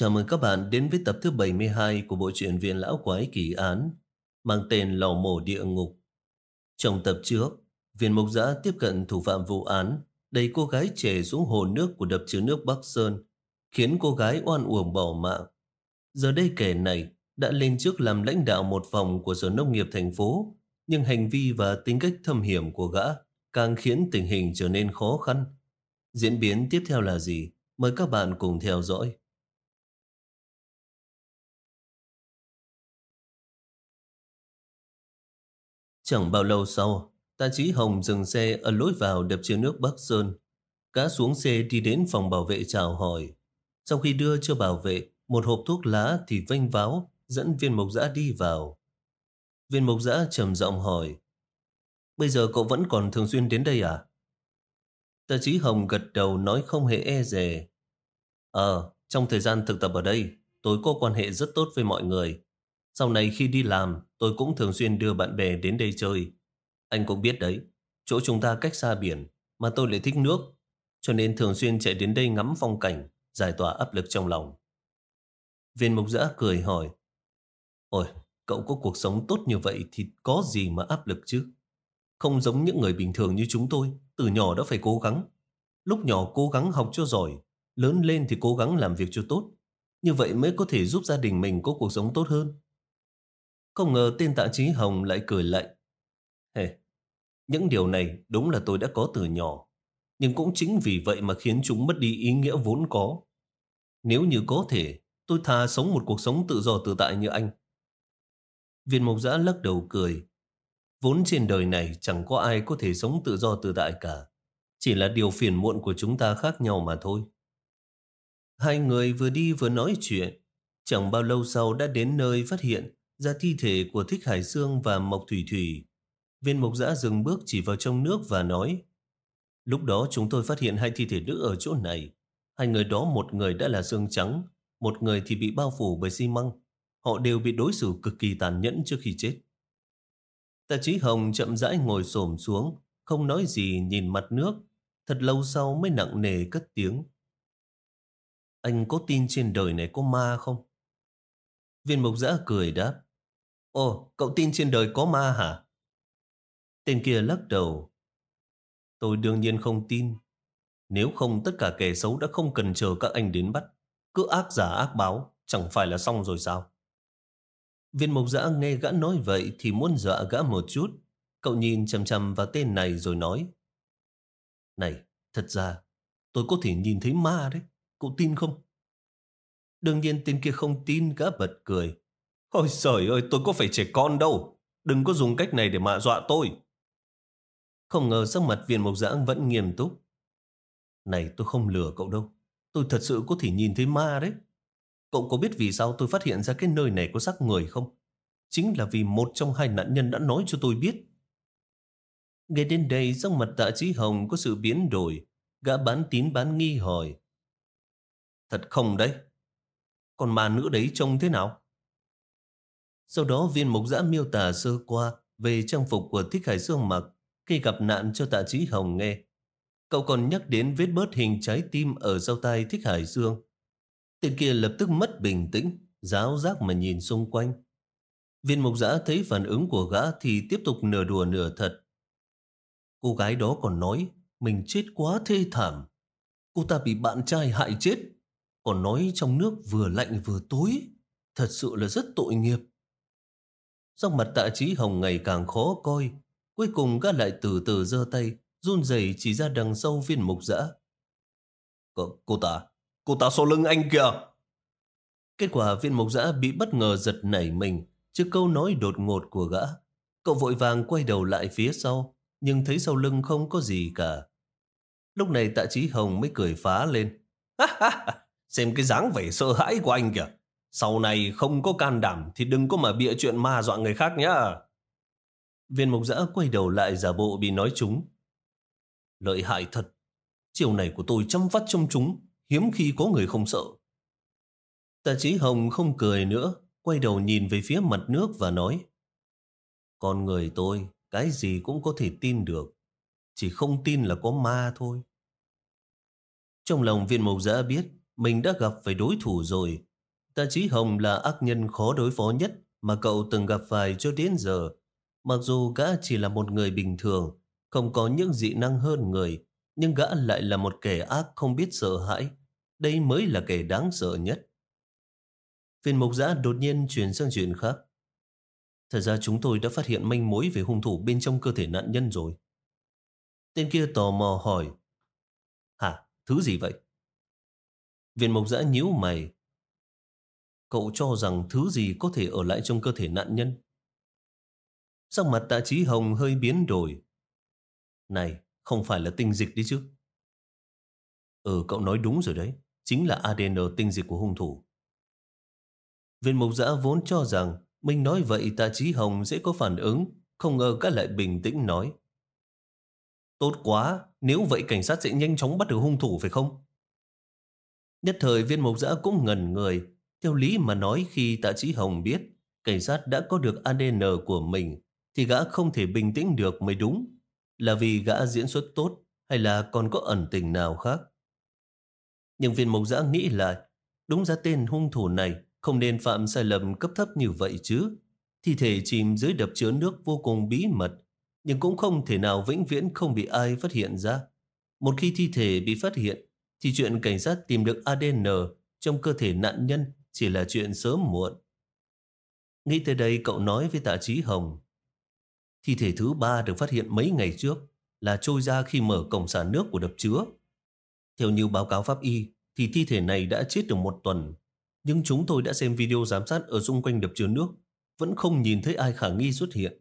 Chào mừng các bạn đến với tập thứ 72 của bộ truyện Viên Lão Quái Kỳ Án mang tên Lò Mổ Địa Ngục. Trong tập trước, viên mục giã tiếp cận thủ phạm vụ án đẩy cô gái trẻ xuống hồ nước của đập chứa nước Bắc Sơn khiến cô gái oan uổng bỏ mạng. Giờ đây kẻ này đã lên trước làm lãnh đạo một phòng của Sở Nông nghiệp thành phố nhưng hành vi và tính cách thâm hiểm của gã càng khiến tình hình trở nên khó khăn. Diễn biến tiếp theo là gì? Mời các bạn cùng theo dõi. Chẳng bao lâu sau, tạ trí Hồng dừng xe ở lối vào đập chứa nước Bắc Sơn. Cá xuống xe đi đến phòng bảo vệ chào hỏi. Sau khi đưa cho bảo vệ một hộp thuốc lá thì vênh váo dẫn viên mộc giã đi vào. Viên mộc giã trầm giọng hỏi Bây giờ cậu vẫn còn thường xuyên đến đây à? Tạ trí Hồng gật đầu nói không hề e dè. Ờ, trong thời gian thực tập ở đây, tôi có quan hệ rất tốt với mọi người. Sau này khi đi làm, tôi cũng thường xuyên đưa bạn bè đến đây chơi. Anh cũng biết đấy, chỗ chúng ta cách xa biển, mà tôi lại thích nước, cho nên thường xuyên chạy đến đây ngắm phong cảnh, giải tỏa áp lực trong lòng. Viên mục giã cười hỏi, Ôi, cậu có cuộc sống tốt như vậy thì có gì mà áp lực chứ? Không giống những người bình thường như chúng tôi, từ nhỏ đã phải cố gắng. Lúc nhỏ cố gắng học cho giỏi, lớn lên thì cố gắng làm việc cho tốt. Như vậy mới có thể giúp gia đình mình có cuộc sống tốt hơn. Không ngờ tên tạ trí Hồng lại cười lạnh. Hề, những điều này đúng là tôi đã có từ nhỏ. Nhưng cũng chính vì vậy mà khiến chúng mất đi ý nghĩa vốn có. Nếu như có thể, tôi thà sống một cuộc sống tự do tự tại như anh. Viên mộc giã lắc đầu cười. Vốn trên đời này chẳng có ai có thể sống tự do tự tại cả. Chỉ là điều phiền muộn của chúng ta khác nhau mà thôi. Hai người vừa đi vừa nói chuyện. Chẳng bao lâu sau đã đến nơi phát hiện ra thi thể của Thích Hải Dương và Mộc Thủy Thủy. Viên mục giã dừng bước chỉ vào trong nước và nói Lúc đó chúng tôi phát hiện hai thi thể nữ ở chỗ này. Hai người đó một người đã là xương trắng, một người thì bị bao phủ bởi xi măng. Họ đều bị đối xử cực kỳ tàn nhẫn trước khi chết. Tạ Chí Hồng chậm rãi ngồi xổm xuống, không nói gì nhìn mặt nước. Thật lâu sau mới nặng nề cất tiếng. Anh có tin trên đời này có ma không? Viên mục giã cười đáp. Ồ, cậu tin trên đời có ma hả? Tên kia lắc đầu. Tôi đương nhiên không tin. Nếu không tất cả kẻ xấu đã không cần chờ các anh đến bắt. Cứ ác giả ác báo, chẳng phải là xong rồi sao? Viên mộc giã nghe gã nói vậy thì muốn dọa gã một chút. Cậu nhìn chầm chầm vào tên này rồi nói. Này, thật ra, tôi có thể nhìn thấy ma đấy. Cậu tin không? Đương nhiên tên kia không tin gã bật cười. Ôi trời ơi, tôi có phải trẻ con đâu. Đừng có dùng cách này để mạ dọa tôi. Không ngờ sắc mặt viên mộc giã vẫn nghiêm túc. Này tôi không lừa cậu đâu. Tôi thật sự có thể nhìn thấy ma đấy. Cậu có biết vì sao tôi phát hiện ra cái nơi này có xác người không? Chính là vì một trong hai nạn nhân đã nói cho tôi biết. Nghe đến đây, sắc mặt tạ trí hồng có sự biến đổi. Gã bán tín bán nghi hỏi. Thật không đấy? Còn ma nữ đấy trông thế nào? Sau đó viên mục giã miêu tả sơ qua về trang phục của Thích Hải Dương mặc khi gặp nạn cho tạ trí hồng nghe. Cậu còn nhắc đến vết bớt hình trái tim ở sau tay Thích Hải Dương. Tên kia lập tức mất bình tĩnh, giáo giác mà nhìn xung quanh. Viên mục giã thấy phản ứng của gã thì tiếp tục nửa đùa nửa thật. Cô gái đó còn nói mình chết quá thê thảm. Cô ta bị bạn trai hại chết. Còn nói trong nước vừa lạnh vừa tối. Thật sự là rất tội nghiệp. Sắc mặt tạ trí hồng ngày càng khó coi. Cuối cùng gã lại từ từ giơ tay, run rẩy chỉ ra đằng sau viên mục dã. Cô, cô ta, cô ta sau lưng anh kìa. Kết quả viên mục dã bị bất ngờ giật nảy mình trước câu nói đột ngột của gã. Cậu vội vàng quay đầu lại phía sau, nhưng thấy sau lưng không có gì cả. Lúc này tạ trí hồng mới cười phá lên. Xem cái dáng vẻ sợ hãi của anh kìa. Sau này không có can đảm thì đừng có mà bịa chuyện ma dọa người khác nhá. Viên mục giã quay đầu lại giả bộ bị nói chúng Lợi hại thật. Chiều này của tôi chăm vắt trong chúng, hiếm khi có người không sợ. Tạ trí hồng không cười nữa, quay đầu nhìn về phía mặt nước và nói. Con người tôi, cái gì cũng có thể tin được. Chỉ không tin là có ma thôi. Trong lòng viên mộc giã biết mình đã gặp phải đối thủ rồi, Tạ Chí Hồng là ác nhân khó đối phó nhất mà cậu từng gặp phải cho đến giờ. Mặc dù gã chỉ là một người bình thường, không có những dị năng hơn người, nhưng gã lại là một kẻ ác không biết sợ hãi. Đây mới là kẻ đáng sợ nhất. Viên mục giã đột nhiên chuyển sang chuyện khác. Thật ra chúng tôi đã phát hiện manh mối về hung thủ bên trong cơ thể nạn nhân rồi. Tên kia tò mò hỏi. Hả? Thứ gì vậy? Viên mộc giã nhíu mày. Cậu cho rằng thứ gì có thể ở lại trong cơ thể nạn nhân? Sắc mặt tạ trí hồng hơi biến đổi. Này, không phải là tinh dịch đi chứ? Ừ, cậu nói đúng rồi đấy. Chính là ADN tinh dịch của hung thủ. Viên mục giã vốn cho rằng mình nói vậy tạ trí hồng sẽ có phản ứng, không ngờ các lại bình tĩnh nói. Tốt quá, nếu vậy cảnh sát sẽ nhanh chóng bắt được hung thủ phải không? Nhất thời viên mục giã cũng ngần người. Theo lý mà nói khi tạ trí hồng biết cảnh sát đã có được ADN của mình thì gã không thể bình tĩnh được mới đúng. Là vì gã diễn xuất tốt hay là còn có ẩn tình nào khác? Nhưng viên mộc giã nghĩ lại đúng ra tên hung thủ này không nên phạm sai lầm cấp thấp như vậy chứ. Thi thể chìm dưới đập chứa nước vô cùng bí mật, nhưng cũng không thể nào vĩnh viễn không bị ai phát hiện ra. Một khi thi thể bị phát hiện, thì chuyện cảnh sát tìm được ADN trong cơ thể nạn nhân chỉ là chuyện sớm muộn. Nghĩ tới đây cậu nói với tạ trí Hồng. Thi thể thứ ba được phát hiện mấy ngày trước là trôi ra khi mở cổng xả nước của đập chứa. Theo như báo cáo pháp y, thì thi thể này đã chết được một tuần nhưng chúng tôi đã xem video giám sát ở xung quanh đập chứa nước, vẫn không nhìn thấy ai khả nghi xuất hiện.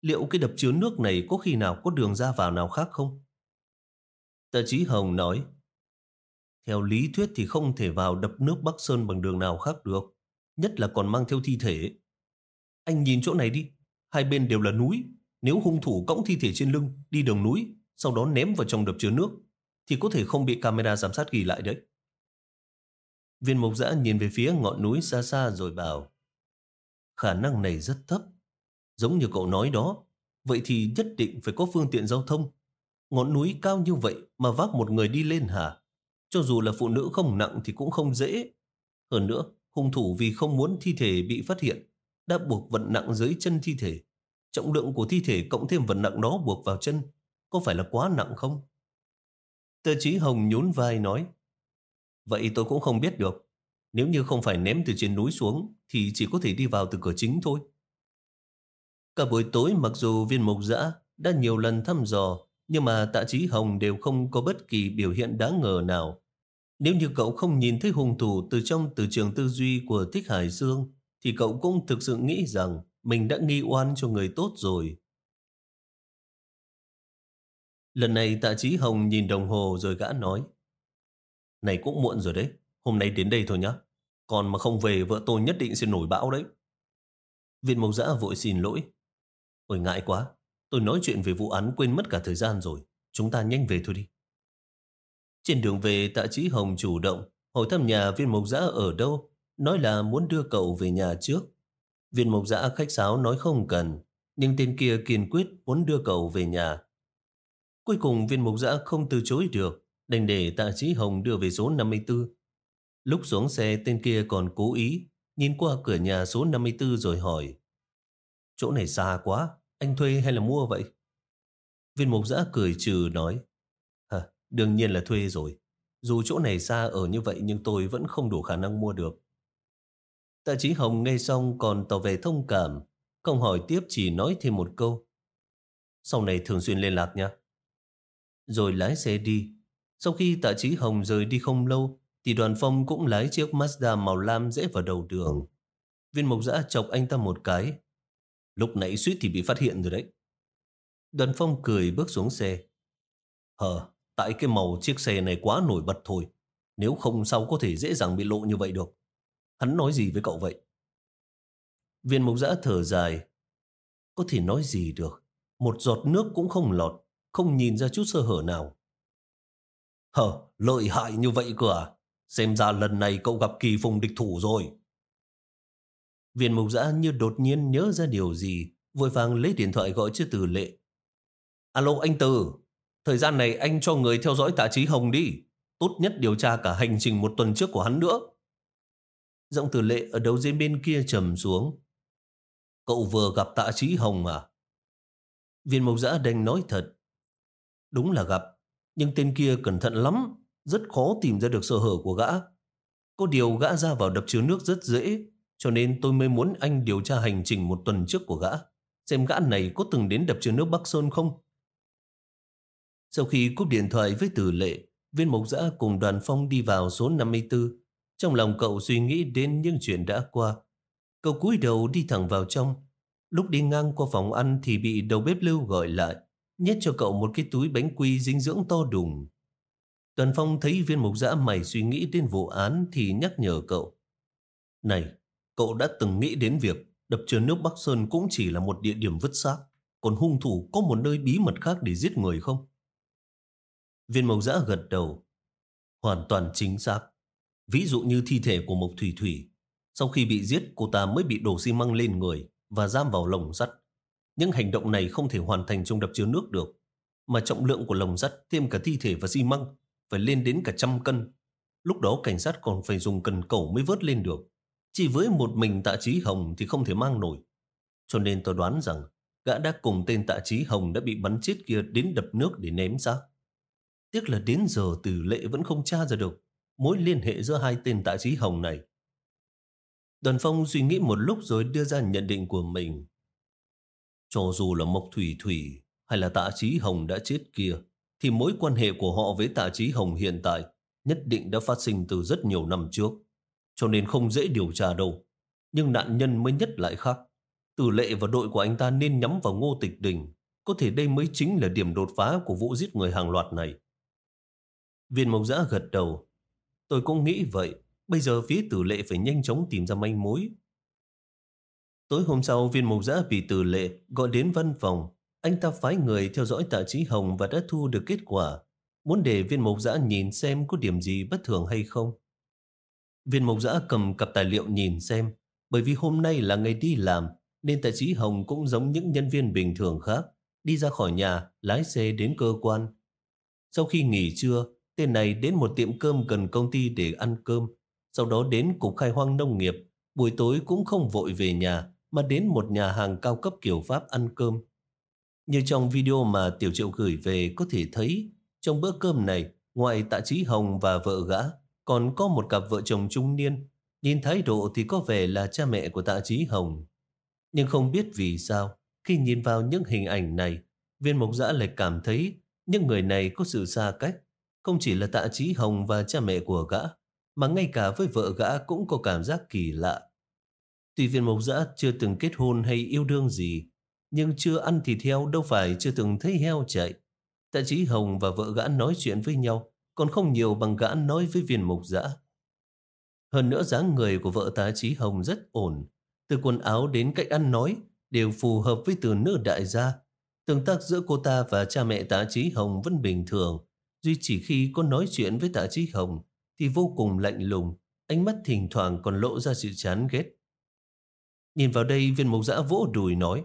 Liệu cái đập chứa nước này có khi nào có đường ra vào nào khác không? Tạ Chí Hồng nói, theo lý thuyết thì không thể vào đập nước Bắc Sơn bằng đường nào khác được, nhất là còn mang theo thi thể. Anh nhìn chỗ này đi, hai bên đều là núi. Nếu hung thủ cõng thi thể trên lưng, đi đường núi, sau đó ném vào trong đập chứa nước, thì có thể không bị camera giám sát ghi lại đấy. Viên mộc dã nhìn về phía ngọn núi xa xa rồi bảo Khả năng này rất thấp. Giống như cậu nói đó, vậy thì nhất định phải có phương tiện giao thông. Ngọn núi cao như vậy mà vác một người đi lên hả? Cho dù là phụ nữ không nặng thì cũng không dễ. Hơn nữa, hung thủ vì không muốn thi thể bị phát hiện, đã buộc vật nặng dưới chân thi thể. Trọng lượng của thi thể cộng thêm vật nặng đó buộc vào chân, có phải là quá nặng không? Tờ chí Hồng nhún vai nói, Vậy tôi cũng không biết được. Nếu như không phải ném từ trên núi xuống thì chỉ có thể đi vào từ cửa chính thôi. Cả buổi tối mặc dù viên mộc dã đã nhiều lần thăm dò nhưng mà tạ trí hồng đều không có bất kỳ biểu hiện đáng ngờ nào. Nếu như cậu không nhìn thấy hung thủ từ trong từ trường tư duy của Thích Hải Dương thì cậu cũng thực sự nghĩ rằng mình đã nghi oan cho người tốt rồi. Lần này tạ trí hồng nhìn đồng hồ rồi gã nói này cũng muộn rồi đấy, hôm nay đến đây thôi nhá. Còn mà không về vợ tôi nhất định sẽ nổi bão đấy. Viên mộc giã vội xin lỗi. Ôi ngại quá, tôi nói chuyện về vụ án quên mất cả thời gian rồi. Chúng ta nhanh về thôi đi. Trên đường về tạ trí Hồng chủ động hỏi thăm nhà viên mộc giã ở đâu, nói là muốn đưa cậu về nhà trước. Viên mộc giã khách sáo nói không cần, nhưng tên kia kiên quyết muốn đưa cậu về nhà. Cuối cùng viên mộc giã không từ chối được, đành để tạ trí Hồng đưa về số 54. Lúc xuống xe tên kia còn cố ý nhìn qua cửa nhà số 54 rồi hỏi Chỗ này xa quá, anh thuê hay là mua vậy? Viên mục giã cười trừ nói Hả, đương nhiên là thuê rồi. Dù chỗ này xa ở như vậy nhưng tôi vẫn không đủ khả năng mua được. Tạ trí Hồng nghe xong còn tỏ về thông cảm, không hỏi tiếp chỉ nói thêm một câu. Sau này thường xuyên liên lạc nha. Rồi lái xe đi, sau khi tạ trí Hồng rời đi không lâu, thì đoàn phong cũng lái chiếc Mazda màu lam rẽ vào đầu đường. Viên mộc giã chọc anh ta một cái. Lúc nãy suýt thì bị phát hiện rồi đấy. Đoàn phong cười bước xuống xe. Hờ, tại cái màu chiếc xe này quá nổi bật thôi. Nếu không sao có thể dễ dàng bị lộ như vậy được. Hắn nói gì với cậu vậy? Viên mục giã thở dài. Có thể nói gì được. Một giọt nước cũng không lọt, không nhìn ra chút sơ hở nào. Hờ, lợi hại như vậy cơ à? Xem ra lần này cậu gặp kỳ phùng địch thủ rồi. Viên mục giã như đột nhiên nhớ ra điều gì, vội vàng lấy điện thoại gọi cho Từ Lệ. Alo anh Từ, thời gian này anh cho người theo dõi tạ trí Hồng đi. Tốt nhất điều tra cả hành trình một tuần trước của hắn nữa. Giọng Từ lệ ở đầu dây bên kia trầm xuống. Cậu vừa gặp tạ trí hồng à? Viên mục giã đành nói thật. Đúng là gặp, nhưng tên kia cẩn thận lắm, rất khó tìm ra được sơ hở của gã. Có điều gã ra vào đập chứa nước rất dễ, cho nên tôi mới muốn anh điều tra hành trình một tuần trước của gã, xem gã này có từng đến đập chứa nước Bắc Sơn không. Sau khi cúp điện thoại với tử lệ, viên mộc giã cùng đoàn phong đi vào số 54. Trong lòng cậu suy nghĩ đến những chuyện đã qua. Cậu cúi đầu đi thẳng vào trong. Lúc đi ngang qua phòng ăn thì bị đầu bếp lưu gọi lại, nhét cho cậu một cái túi bánh quy dinh dưỡng to đùng. Đoàn phong thấy viên mục giã mày suy nghĩ đến vụ án thì nhắc nhở cậu. Này, cậu đã từng nghĩ đến việc đập chứa nước Bắc Sơn cũng chỉ là một địa điểm vứt xác, còn hung thủ có một nơi bí mật khác để giết người không? Viên mộc giã gật đầu. Hoàn toàn chính xác. Ví dụ như thi thể của Mộc Thủy Thủy. Sau khi bị giết, cô ta mới bị đổ xi măng lên người và giam vào lồng sắt. Những hành động này không thể hoàn thành trong đập chứa nước được. Mà trọng lượng của lồng sắt thêm cả thi thể và xi măng phải lên đến cả trăm cân. Lúc đó cảnh sát còn phải dùng cần cẩu mới vớt lên được. Chỉ với một mình tạ trí hồng thì không thể mang nổi. Cho nên tôi đoán rằng gã đã cùng tên tạ trí hồng đã bị bắn chết kia đến đập nước để ném xác. Tiếc là đến giờ tử lệ vẫn không tra ra được mối liên hệ giữa hai tên tạ trí hồng này. Đoàn phong suy nghĩ một lúc rồi đưa ra nhận định của mình. Cho dù là Mộc Thủy Thủy hay là tạ trí hồng đã chết kia, thì mối quan hệ của họ với tạ trí hồng hiện tại nhất định đã phát sinh từ rất nhiều năm trước, cho nên không dễ điều tra đâu. Nhưng nạn nhân mới nhất lại khác. Tử lệ và đội của anh ta nên nhắm vào ngô tịch đình. Có thể đây mới chính là điểm đột phá của vụ giết người hàng loạt này. Viên mộc giã gật đầu. Tôi cũng nghĩ vậy. Bây giờ phía tử lệ phải nhanh chóng tìm ra manh mối. Tối hôm sau, viên mộc giã bị tử lệ gọi đến văn phòng. Anh ta phái người theo dõi tạ trí hồng và đã thu được kết quả. Muốn để viên mộc giã nhìn xem có điểm gì bất thường hay không. Viên mộc giã cầm cặp tài liệu nhìn xem. Bởi vì hôm nay là ngày đi làm, nên tạ sĩ hồng cũng giống những nhân viên bình thường khác. Đi ra khỏi nhà, lái xe đến cơ quan. Sau khi nghỉ trưa, Tên này đến một tiệm cơm gần công ty để ăn cơm, sau đó đến cục khai hoang nông nghiệp. Buổi tối cũng không vội về nhà, mà đến một nhà hàng cao cấp kiểu Pháp ăn cơm. Như trong video mà Tiểu Triệu gửi về có thể thấy, trong bữa cơm này, ngoài tạ trí hồng và vợ gã, còn có một cặp vợ chồng trung niên. Nhìn thái độ thì có vẻ là cha mẹ của tạ trí hồng. Nhưng không biết vì sao, khi nhìn vào những hình ảnh này, viên mộc giã lại cảm thấy những người này có sự xa cách, không chỉ là tạ trí hồng và cha mẹ của gã, mà ngay cả với vợ gã cũng có cảm giác kỳ lạ. Tuy viên mộc giã chưa từng kết hôn hay yêu đương gì, nhưng chưa ăn thịt heo đâu phải chưa từng thấy heo chạy. Tạ trí hồng và vợ gã nói chuyện với nhau, còn không nhiều bằng gã nói với viên mộc dã. Hơn nữa dáng người của vợ tá trí hồng rất ổn, từ quần áo đến cách ăn nói đều phù hợp với từ nữ đại gia. Tương tác giữa cô ta và cha mẹ tá trí hồng vẫn bình thường, Duy chỉ khi có nói chuyện với tá trí hồng thì vô cùng lạnh lùng, ánh mắt thỉnh thoảng còn lộ ra sự chán ghét. Nhìn vào đây viên mục dã vỗ đùi nói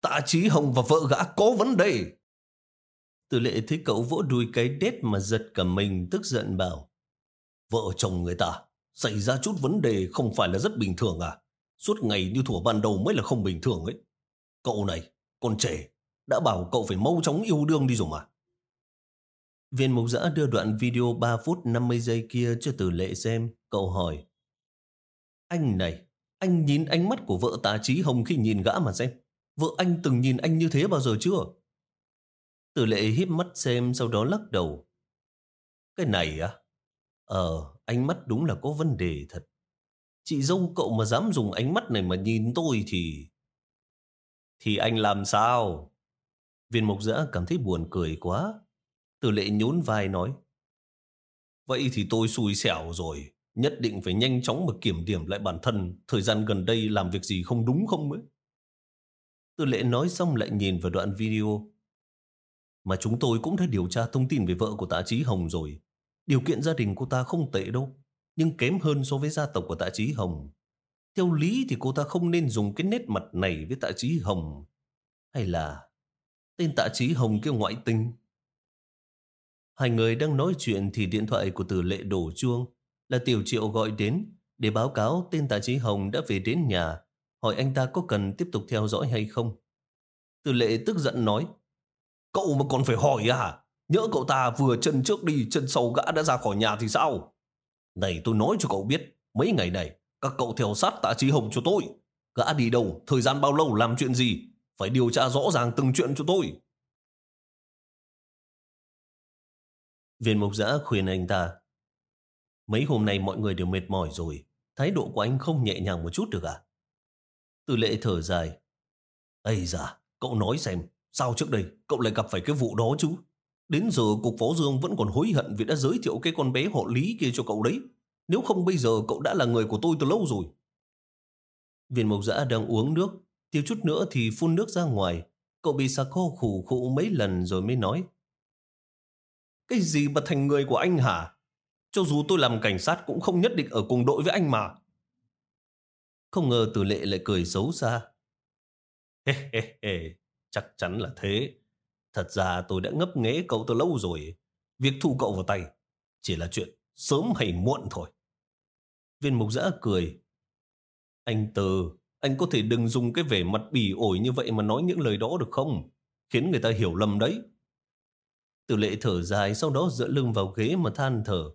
Tạ trí hồng và vợ gã có vấn đề. Tử lệ thấy cậu vỗ đuôi cái đét mà giật cả mình tức giận bảo Vợ chồng người ta xảy ra chút vấn đề không phải là rất bình thường à? Suốt ngày như thủa ban đầu mới là không bình thường ấy. Cậu này, con trẻ, đã bảo cậu phải mau chóng yêu đương đi rồi mà. Viên mục giã đưa đoạn video 3 phút 50 giây kia cho tử lệ xem. Cậu hỏi. Anh này, anh nhìn ánh mắt của vợ tá trí hồng khi nhìn gã mà xem. Vợ anh từng nhìn anh như thế bao giờ chưa? Tử lệ híp mắt xem sau đó lắc đầu. Cái này á? Ờ, ánh mắt đúng là có vấn đề thật. Chị dâu cậu mà dám dùng ánh mắt này mà nhìn tôi thì... Thì anh làm sao? Viên Mộc giã cảm thấy buồn cười quá. Tử lệ nhún vai nói. Vậy thì tôi xui xẻo rồi. Nhất định phải nhanh chóng mà kiểm điểm lại bản thân. Thời gian gần đây làm việc gì không đúng không ấy. Tử lệ nói xong lại nhìn vào đoạn video. Mà chúng tôi cũng đã điều tra thông tin về vợ của tạ Chí Hồng rồi. Điều kiện gia đình cô ta không tệ đâu. Nhưng kém hơn so với gia tộc của tạ Chí Hồng. Theo lý thì cô ta không nên dùng cái nét mặt này với tạ Chí Hồng. Hay là tên tạ Chí Hồng kia ngoại tình. Hai người đang nói chuyện thì điện thoại của tử lệ đổ chuông là tiểu triệu gọi đến để báo cáo tên tạ Chí Hồng đã về đến nhà, hỏi anh ta có cần tiếp tục theo dõi hay không. Tử lệ tức giận nói, cậu mà còn phải hỏi à? Nhớ cậu ta vừa chân trước đi, chân sau gã đã ra khỏi nhà thì sao? Này tôi nói cho cậu biết, mấy ngày này, các cậu theo sát tạ trí Hồng cho tôi. Gã đi đâu, thời gian bao lâu, làm chuyện gì? Phải điều tra rõ ràng từng chuyện cho tôi. Viên mục giã khuyên anh ta. Mấy hôm nay mọi người đều mệt mỏi rồi. Thái độ của anh không nhẹ nhàng một chút được à? Từ lệ thở dài. Ây da, cậu nói xem, sao trước đây cậu lại gặp phải cái vụ đó chứ? Đến giờ cục phó dương vẫn còn hối hận vì đã giới thiệu cái con bé họ lý kia cho cậu đấy. Nếu không bây giờ cậu đã là người của tôi từ lâu rồi. Viên mộc giã đang uống nước, thiếu chút nữa thì phun nước ra ngoài. Cậu bị sạc khô khủ khụ mấy lần rồi mới nói. Cái gì mà thành người của anh hả? Cho dù tôi làm cảnh sát cũng không nhất định ở cùng đội với anh mà. Không ngờ tử lệ lại cười xấu xa. Hê hê hê, chắc chắn là thế. Thật ra tôi đã ngấp nghé cậu từ lâu rồi. Việc thu cậu vào tay chỉ là chuyện sớm hay muộn thôi. Viên mục giã cười. Anh Từ, anh có thể đừng dùng cái vẻ mặt bỉ ổi như vậy mà nói những lời đó được không? Khiến người ta hiểu lầm đấy. Tử lệ thở dài sau đó dựa lưng vào ghế mà than thở.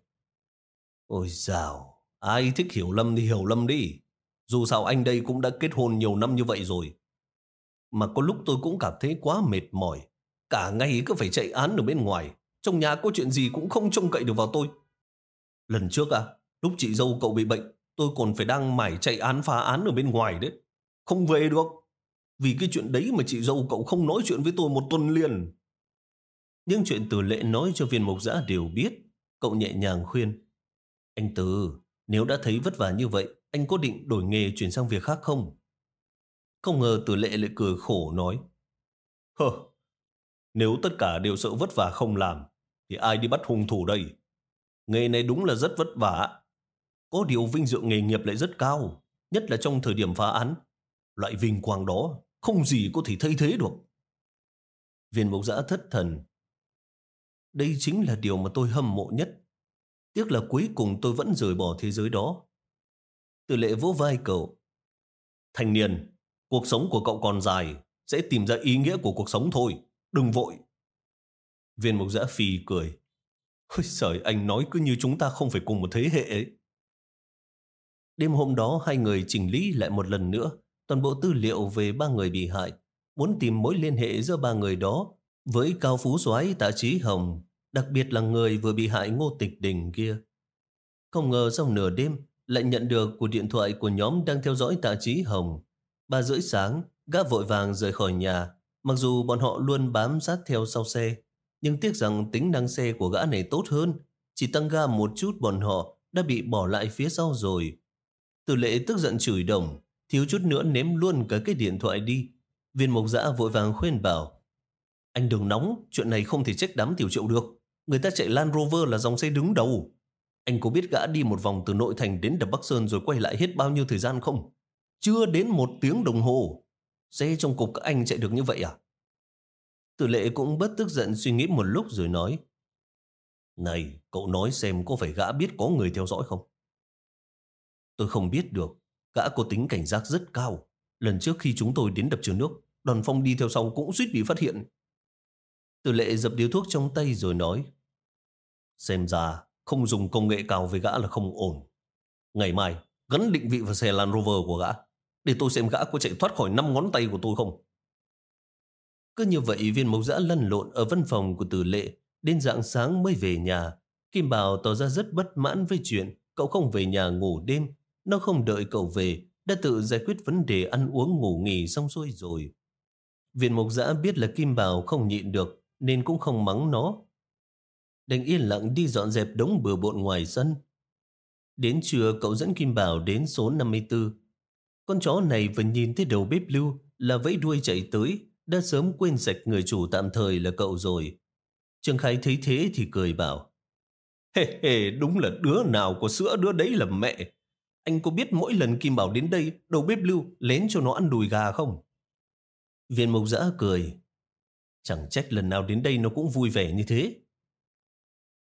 Ôi dào, ai thích hiểu lầm thì hiểu lầm đi. Dù sao anh đây cũng đã kết hôn nhiều năm như vậy rồi. Mà có lúc tôi cũng cảm thấy quá mệt mỏi. Cả ngày cứ phải chạy án ở bên ngoài. Trong nhà có chuyện gì cũng không trông cậy được vào tôi. Lần trước à, lúc chị dâu cậu bị bệnh, tôi còn phải đang mải chạy án phá án ở bên ngoài đấy. Không về được. Vì cái chuyện đấy mà chị dâu cậu không nói chuyện với tôi một tuần liền. Nhưng chuyện từ lệ nói cho viên mộc giã đều biết. Cậu nhẹ nhàng khuyên. Anh Từ, nếu đã thấy vất vả như vậy, anh có định đổi nghề chuyển sang việc khác không? Không ngờ Tử lệ lại cười khổ nói. Hơ, nếu tất cả đều sợ vất vả không làm, thì ai đi bắt hung thủ đây? Nghề này đúng là rất vất vả. Có điều vinh dự nghề nghiệp lại rất cao, nhất là trong thời điểm phá án. Loại vinh quang đó không gì có thể thay thế được. Viên mục giã thất thần. Đây chính là điều mà tôi hâm mộ nhất. Tiếc là cuối cùng tôi vẫn rời bỏ thế giới đó. Tử lệ vỗ vai cậu. Thanh niên, cuộc sống của cậu còn dài, sẽ tìm ra ý nghĩa của cuộc sống thôi. Đừng vội. Viên mục giã phi cười. Ôi trời, anh nói cứ như chúng ta không phải cùng một thế hệ ấy. Đêm hôm đó hai người chỉnh lý lại một lần nữa toàn bộ tư liệu về ba người bị hại, muốn tìm mối liên hệ giữa ba người đó với Cao Phú Soái Tạ Trí Hồng, đặc biệt là người vừa bị hại Ngô Tịch Đình kia. Không ngờ sau nửa đêm lại nhận được cuộc điện thoại của nhóm đang theo dõi Tạ Trí Hồng. Ba rưỡi sáng, gã vội vàng rời khỏi nhà, mặc dù bọn họ luôn bám sát theo sau xe, nhưng tiếc rằng tính năng xe của gã này tốt hơn, chỉ tăng ga một chút bọn họ đã bị bỏ lại phía sau rồi. Từ lệ tức giận chửi đồng, thiếu chút nữa ném luôn cả cái điện thoại đi. Viên mộc dã vội vàng khuyên bảo, anh đừng nóng, chuyện này không thể trách đám tiểu triệu được. Người ta chạy Land Rover là dòng xe đứng đầu. Anh có biết gã đi một vòng từ nội thành đến đập Bắc Sơn rồi quay lại hết bao nhiêu thời gian không? Chưa đến một tiếng đồng hồ. Xe trong cục các anh chạy được như vậy à? Tử lệ cũng bất tức giận suy nghĩ một lúc rồi nói. Này, cậu nói xem có phải gã biết có người theo dõi không? Tôi không biết được. Gã có tính cảnh giác rất cao. Lần trước khi chúng tôi đến đập trường nước, đoàn phong đi theo sau cũng suýt bị phát hiện. Tử lệ dập điếu thuốc trong tay rồi nói. Xem ra, không dùng công nghệ cao với gã là không ổn. Ngày mai, gắn định vị vào xe Land Rover của gã, để tôi xem gã có chạy thoát khỏi năm ngón tay của tôi không. Cứ như vậy viên mộc giã lăn lộn ở văn phòng của tử lệ, đến dạng sáng mới về nhà. Kim Bảo tỏ ra rất bất mãn với chuyện cậu không về nhà ngủ đêm. Nó không đợi cậu về, đã tự giải quyết vấn đề ăn uống ngủ nghỉ xong xuôi rồi. Viên mộc giã biết là Kim Bảo không nhịn được, nên cũng không mắng nó. Đành yên lặng đi dọn dẹp đống bừa bộn ngoài sân. Đến trưa cậu dẫn Kim Bảo đến số 54. Con chó này vừa nhìn thấy đầu bếp lưu là vẫy đuôi chạy tới, đã sớm quên sạch người chủ tạm thời là cậu rồi. Trương khai thấy thế thì cười bảo. Hê hê, đúng là đứa nào có sữa đứa đấy là mẹ. Anh có biết mỗi lần Kim Bảo đến đây, đầu bếp lưu lén cho nó ăn đùi gà không? Viên mộc giã cười. Chẳng trách lần nào đến đây nó cũng vui vẻ như thế.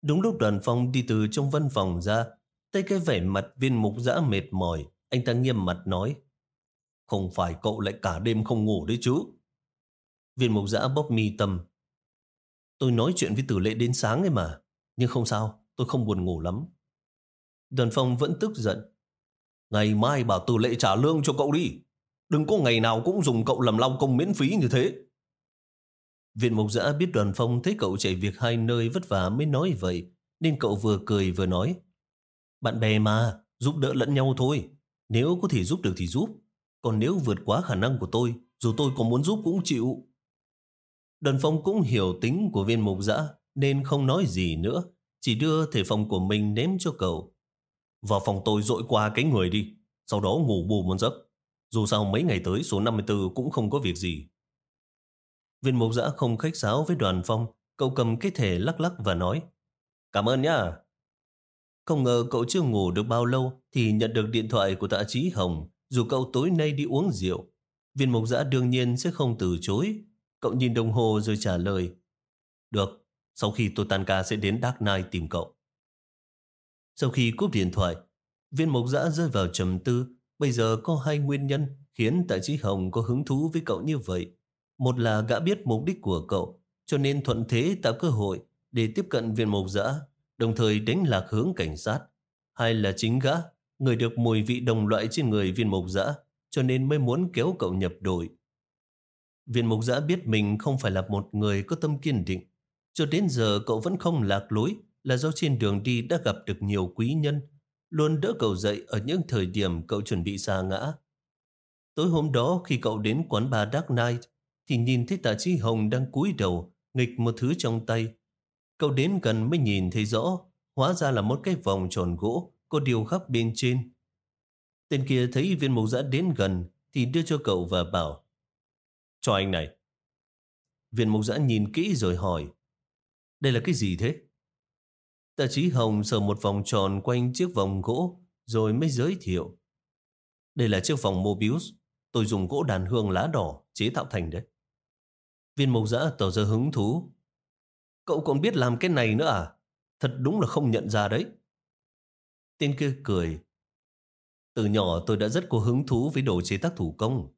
Đúng lúc đoàn phong đi từ trong văn phòng ra, tay cái vẻ mặt viên mục dã mệt mỏi, anh ta nghiêm mặt nói. Không phải cậu lại cả đêm không ngủ đấy chứ. Viên mục giã bóp mi tâm. Tôi nói chuyện với tử lệ đến sáng ấy mà. Nhưng không sao, tôi không buồn ngủ lắm. Đoàn phong vẫn tức giận. Ngày mai bảo tử lệ trả lương cho cậu đi. Đừng có ngày nào cũng dùng cậu làm lao công miễn phí như thế. Viện mục giã biết đoàn phong thấy cậu chạy việc hai nơi vất vả mới nói vậy, nên cậu vừa cười vừa nói. Bạn bè mà, giúp đỡ lẫn nhau thôi. Nếu có thể giúp được thì giúp. Còn nếu vượt quá khả năng của tôi, dù tôi có muốn giúp cũng chịu. Đoàn phong cũng hiểu tính của viên mục dã nên không nói gì nữa, chỉ đưa thể phòng của mình ném cho cậu. Vào phòng tôi dội qua cái người đi, sau đó ngủ bù một giấc. Dù sao mấy ngày tới số 54 cũng không có việc gì. Viên mục dã không khách sáo với đoàn phong, cậu cầm cái thể lắc lắc và nói Cảm ơn nhá. Không ngờ cậu chưa ngủ được bao lâu thì nhận được điện thoại của tạ trí Hồng dù cậu tối nay đi uống rượu. Viên Mộc giã đương nhiên sẽ không từ chối. Cậu nhìn đồng hồ rồi trả lời Được, sau khi tôi tan ca sẽ đến Dark Knight tìm cậu. Sau khi cúp điện thoại, viên Mộc giã rơi vào trầm tư. Bây giờ có hai nguyên nhân khiến tạ trí Hồng có hứng thú với cậu như vậy. Một là gã biết mục đích của cậu, cho nên thuận thế tạo cơ hội để tiếp cận viên mộc dã, đồng thời đánh lạc hướng cảnh sát. Hai là chính gã, người được mùi vị đồng loại trên người viên mộc dã, cho nên mới muốn kéo cậu nhập đội. Viên mộc dã biết mình không phải là một người có tâm kiên định. Cho đến giờ cậu vẫn không lạc lối là do trên đường đi đã gặp được nhiều quý nhân, luôn đỡ cậu dậy ở những thời điểm cậu chuẩn bị xa ngã. Tối hôm đó khi cậu đến quán bar Dark Knight, thì nhìn thấy tạ chi hồng đang cúi đầu, nghịch một thứ trong tay. Cậu đến gần mới nhìn thấy rõ, hóa ra là một cái vòng tròn gỗ có điều khắc bên trên. Tên kia thấy viên mộc giã đến gần thì đưa cho cậu và bảo, Cho anh này. Viên mộc giã nhìn kỹ rồi hỏi, Đây là cái gì thế? Tạ trí hồng sờ một vòng tròn quanh chiếc vòng gỗ rồi mới giới thiệu. Đây là chiếc vòng Mobius. Tôi dùng gỗ đàn hương lá đỏ chế tạo thành đấy. Viên mộc giã tỏ ra hứng thú. Cậu còn biết làm cái này nữa à? Thật đúng là không nhận ra đấy. Tên kia cười. Từ nhỏ tôi đã rất có hứng thú với đồ chế tác thủ công.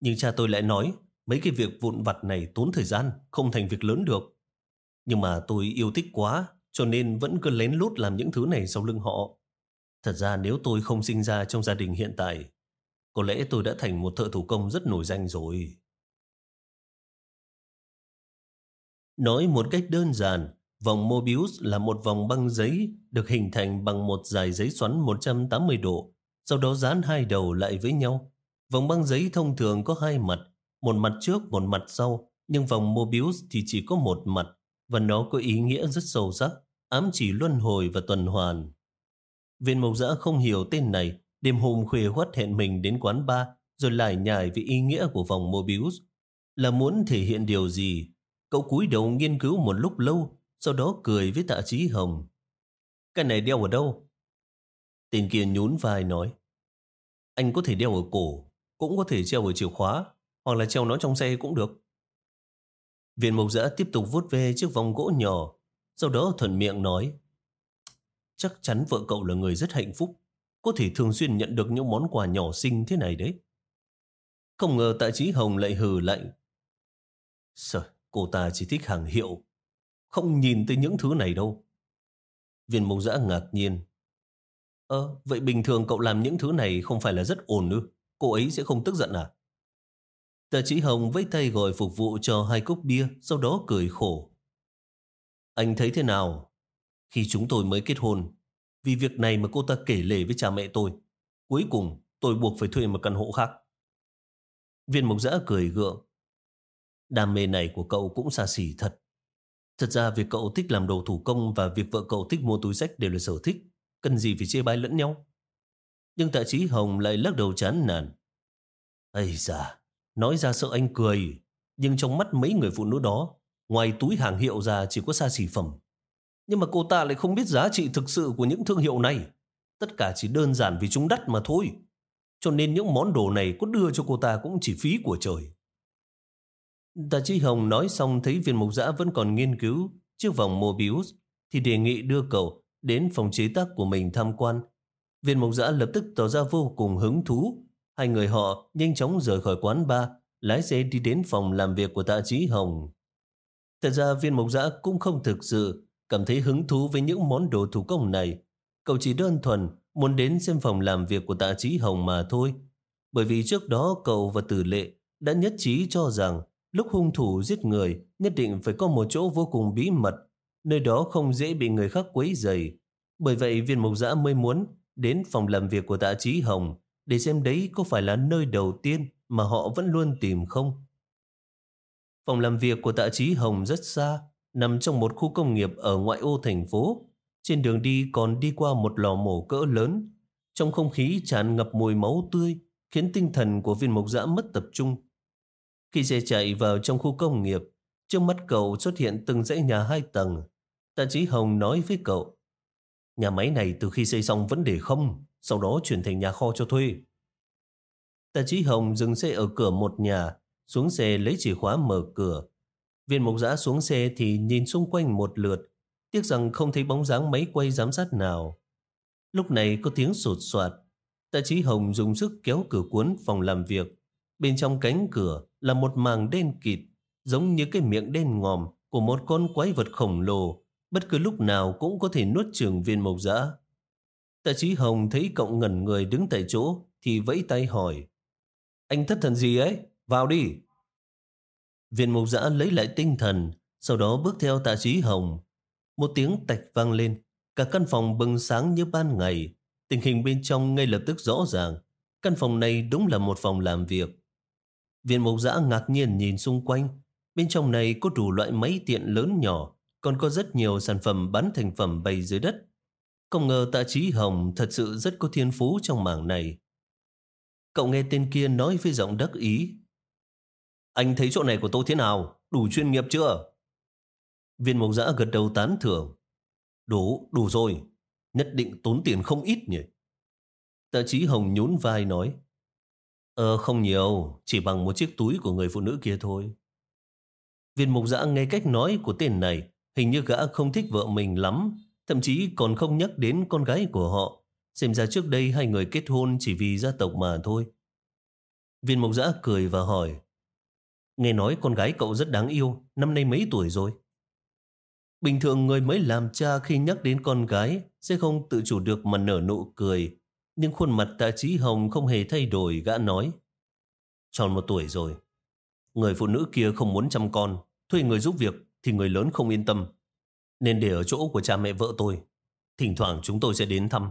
Nhưng cha tôi lại nói mấy cái việc vụn vặt này tốn thời gian, không thành việc lớn được. Nhưng mà tôi yêu thích quá, cho nên vẫn cứ lén lút làm những thứ này sau lưng họ. Thật ra nếu tôi không sinh ra trong gia đình hiện tại, có lẽ tôi đã thành một thợ thủ công rất nổi danh rồi. Nói một cách đơn giản, vòng Mobius là một vòng băng giấy được hình thành bằng một dải giấy xoắn 180 độ, sau đó dán hai đầu lại với nhau. Vòng băng giấy thông thường có hai mặt, một mặt trước, một mặt sau, nhưng vòng Mobius thì chỉ có một mặt, và nó có ý nghĩa rất sâu sắc, ám chỉ luân hồi và tuần hoàn. Viên mộc giã không hiểu tên này, đêm hôm khuya khoắt hẹn mình đến quán bar, rồi lại nhải về ý nghĩa của vòng Mobius. Là muốn thể hiện điều gì Cậu cúi đầu nghiên cứu một lúc lâu, sau đó cười với tạ trí hồng. Cái này đeo ở đâu? Tên kia nhún vai nói. Anh có thể đeo ở cổ, cũng có thể treo ở chìa khóa, hoặc là treo nó trong xe cũng được. Viện mộc giã tiếp tục vuốt về chiếc vòng gỗ nhỏ, sau đó thuận miệng nói. Chắc chắn vợ cậu là người rất hạnh phúc, có thể thường xuyên nhận được những món quà nhỏ xinh thế này đấy. Không ngờ tạ trí hồng lại hừ lạnh. Sợ, Cô ta chỉ thích hàng hiệu, không nhìn tới những thứ này đâu. Viên mộc giã ngạc nhiên. Ơ, vậy bình thường cậu làm những thứ này không phải là rất ổn ư? Cô ấy sẽ không tức giận à? Tà chỉ hồng với tay gọi phục vụ cho hai cốc bia, sau đó cười khổ. Anh thấy thế nào? Khi chúng tôi mới kết hôn, vì việc này mà cô ta kể lể với cha mẹ tôi. Cuối cùng, tôi buộc phải thuê một căn hộ khác. Viên mộc giã cười gượng. Đam mê này của cậu cũng xa xỉ thật. Thật ra việc cậu thích làm đồ thủ công và việc vợ cậu thích mua túi sách đều là sở thích. Cần gì phải chê bai lẫn nhau. Nhưng tạ trí Hồng lại lắc đầu chán nản. Ây da, nói ra sợ anh cười. Nhưng trong mắt mấy người phụ nữ đó, ngoài túi hàng hiệu ra chỉ có xa xỉ phẩm. Nhưng mà cô ta lại không biết giá trị thực sự của những thương hiệu này. Tất cả chỉ đơn giản vì chúng đắt mà thôi. Cho nên những món đồ này có đưa cho cô ta cũng chỉ phí của trời. Tạ Chi Hồng nói xong thấy viên mục giã vẫn còn nghiên cứu chiếc vòng Mobius thì đề nghị đưa cậu đến phòng chế tác của mình tham quan Viên mục giã lập tức tỏ ra vô cùng hứng thú. Hai người họ nhanh chóng rời khỏi quán bar, lái xe đi đến phòng làm việc của tạ trí hồng. Thật ra viên mục giã cũng không thực sự cảm thấy hứng thú với những món đồ thủ công này. Cậu chỉ đơn thuần muốn đến xem phòng làm việc của tạ trí hồng mà thôi. Bởi vì trước đó cậu và tử lệ đã nhất trí cho rằng lúc hung thủ giết người nhất định phải có một chỗ vô cùng bí mật, nơi đó không dễ bị người khác quấy rầy. Bởi vậy viên mục giã mới muốn đến phòng làm việc của tạ trí hồng để xem đấy có phải là nơi đầu tiên mà họ vẫn luôn tìm không. Phòng làm việc của tạ trí hồng rất xa, nằm trong một khu công nghiệp ở ngoại ô thành phố. Trên đường đi còn đi qua một lò mổ cỡ lớn. Trong không khí tràn ngập mùi máu tươi, khiến tinh thần của viên mục giã mất tập trung. Khi xe chạy vào trong khu công nghiệp, trước mắt cậu xuất hiện từng dãy nhà hai tầng. Tạ Chí Hồng nói với cậu, nhà máy này từ khi xây xong vẫn để không, sau đó chuyển thành nhà kho cho thuê. Tạ Chí Hồng dừng xe ở cửa một nhà, xuống xe lấy chìa khóa mở cửa. Viên mục giã xuống xe thì nhìn xung quanh một lượt, tiếc rằng không thấy bóng dáng máy quay giám sát nào. Lúc này có tiếng sột soạt, Tạ Chí Hồng dùng sức kéo cửa cuốn phòng làm việc. Bên trong cánh cửa là một màng đen kịt, giống như cái miệng đen ngòm của một con quái vật khổng lồ, bất cứ lúc nào cũng có thể nuốt trường viên mộc dã. Tạ Chí Hồng thấy cậu ngẩn người đứng tại chỗ thì vẫy tay hỏi. Anh thất thần gì ấy? Vào đi. Viên mộc dã lấy lại tinh thần, sau đó bước theo tạ Chí Hồng. Một tiếng tạch vang lên, cả căn phòng bừng sáng như ban ngày. Tình hình bên trong ngay lập tức rõ ràng. Căn phòng này đúng là một phòng làm việc. Viên mộc giã ngạc nhiên nhìn xung quanh. Bên trong này có đủ loại máy tiện lớn nhỏ, còn có rất nhiều sản phẩm bán thành phẩm bày dưới đất. Không ngờ tạ trí hồng thật sự rất có thiên phú trong mảng này. Cậu nghe tên kia nói với giọng đắc ý. Anh thấy chỗ này của tôi thế nào? Đủ chuyên nghiệp chưa? Viên mộc giã gật đầu tán thưởng. Đủ, đủ rồi. Nhất định tốn tiền không ít nhỉ. Tạ trí hồng nhún vai nói. Ờ không nhiều, chỉ bằng một chiếc túi của người phụ nữ kia thôi. Viên mục giã nghe cách nói của tên này, hình như gã không thích vợ mình lắm, thậm chí còn không nhắc đến con gái của họ. Xem ra trước đây hai người kết hôn chỉ vì gia tộc mà thôi. Viên mục giã cười và hỏi, Nghe nói con gái cậu rất đáng yêu, năm nay mấy tuổi rồi? Bình thường người mới làm cha khi nhắc đến con gái sẽ không tự chủ được mà nở nụ cười, nhưng khuôn mặt tạ trí hồng không hề thay đổi gã nói. Tròn một tuổi rồi. Người phụ nữ kia không muốn chăm con, thuê người giúp việc thì người lớn không yên tâm. Nên để ở chỗ của cha mẹ vợ tôi. Thỉnh thoảng chúng tôi sẽ đến thăm.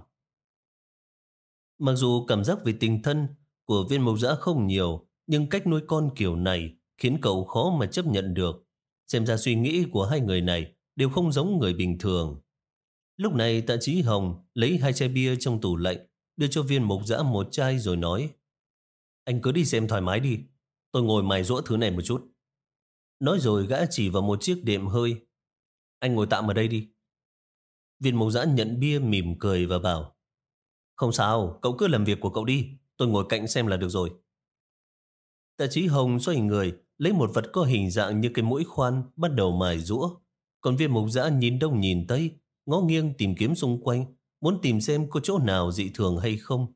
Mặc dù cảm giác về tình thân của viên mộc giã không nhiều, nhưng cách nuôi con kiểu này khiến cậu khó mà chấp nhận được. Xem ra suy nghĩ của hai người này đều không giống người bình thường. Lúc này tạ trí hồng lấy hai chai bia trong tủ lạnh đưa cho viên mục dã một chai rồi nói Anh cứ đi xem thoải mái đi, tôi ngồi mài rũa thứ này một chút. Nói rồi gã chỉ vào một chiếc đệm hơi. Anh ngồi tạm ở đây đi. Viên mục dã nhận bia mỉm cười và bảo Không sao, cậu cứ làm việc của cậu đi, tôi ngồi cạnh xem là được rồi. Tạ trí hồng xoay người, lấy một vật có hình dạng như cái mũi khoan, bắt đầu mài rũa. Còn viên mục dã nhìn đông nhìn tây, ngó nghiêng tìm kiếm xung quanh, muốn tìm xem có chỗ nào dị thường hay không.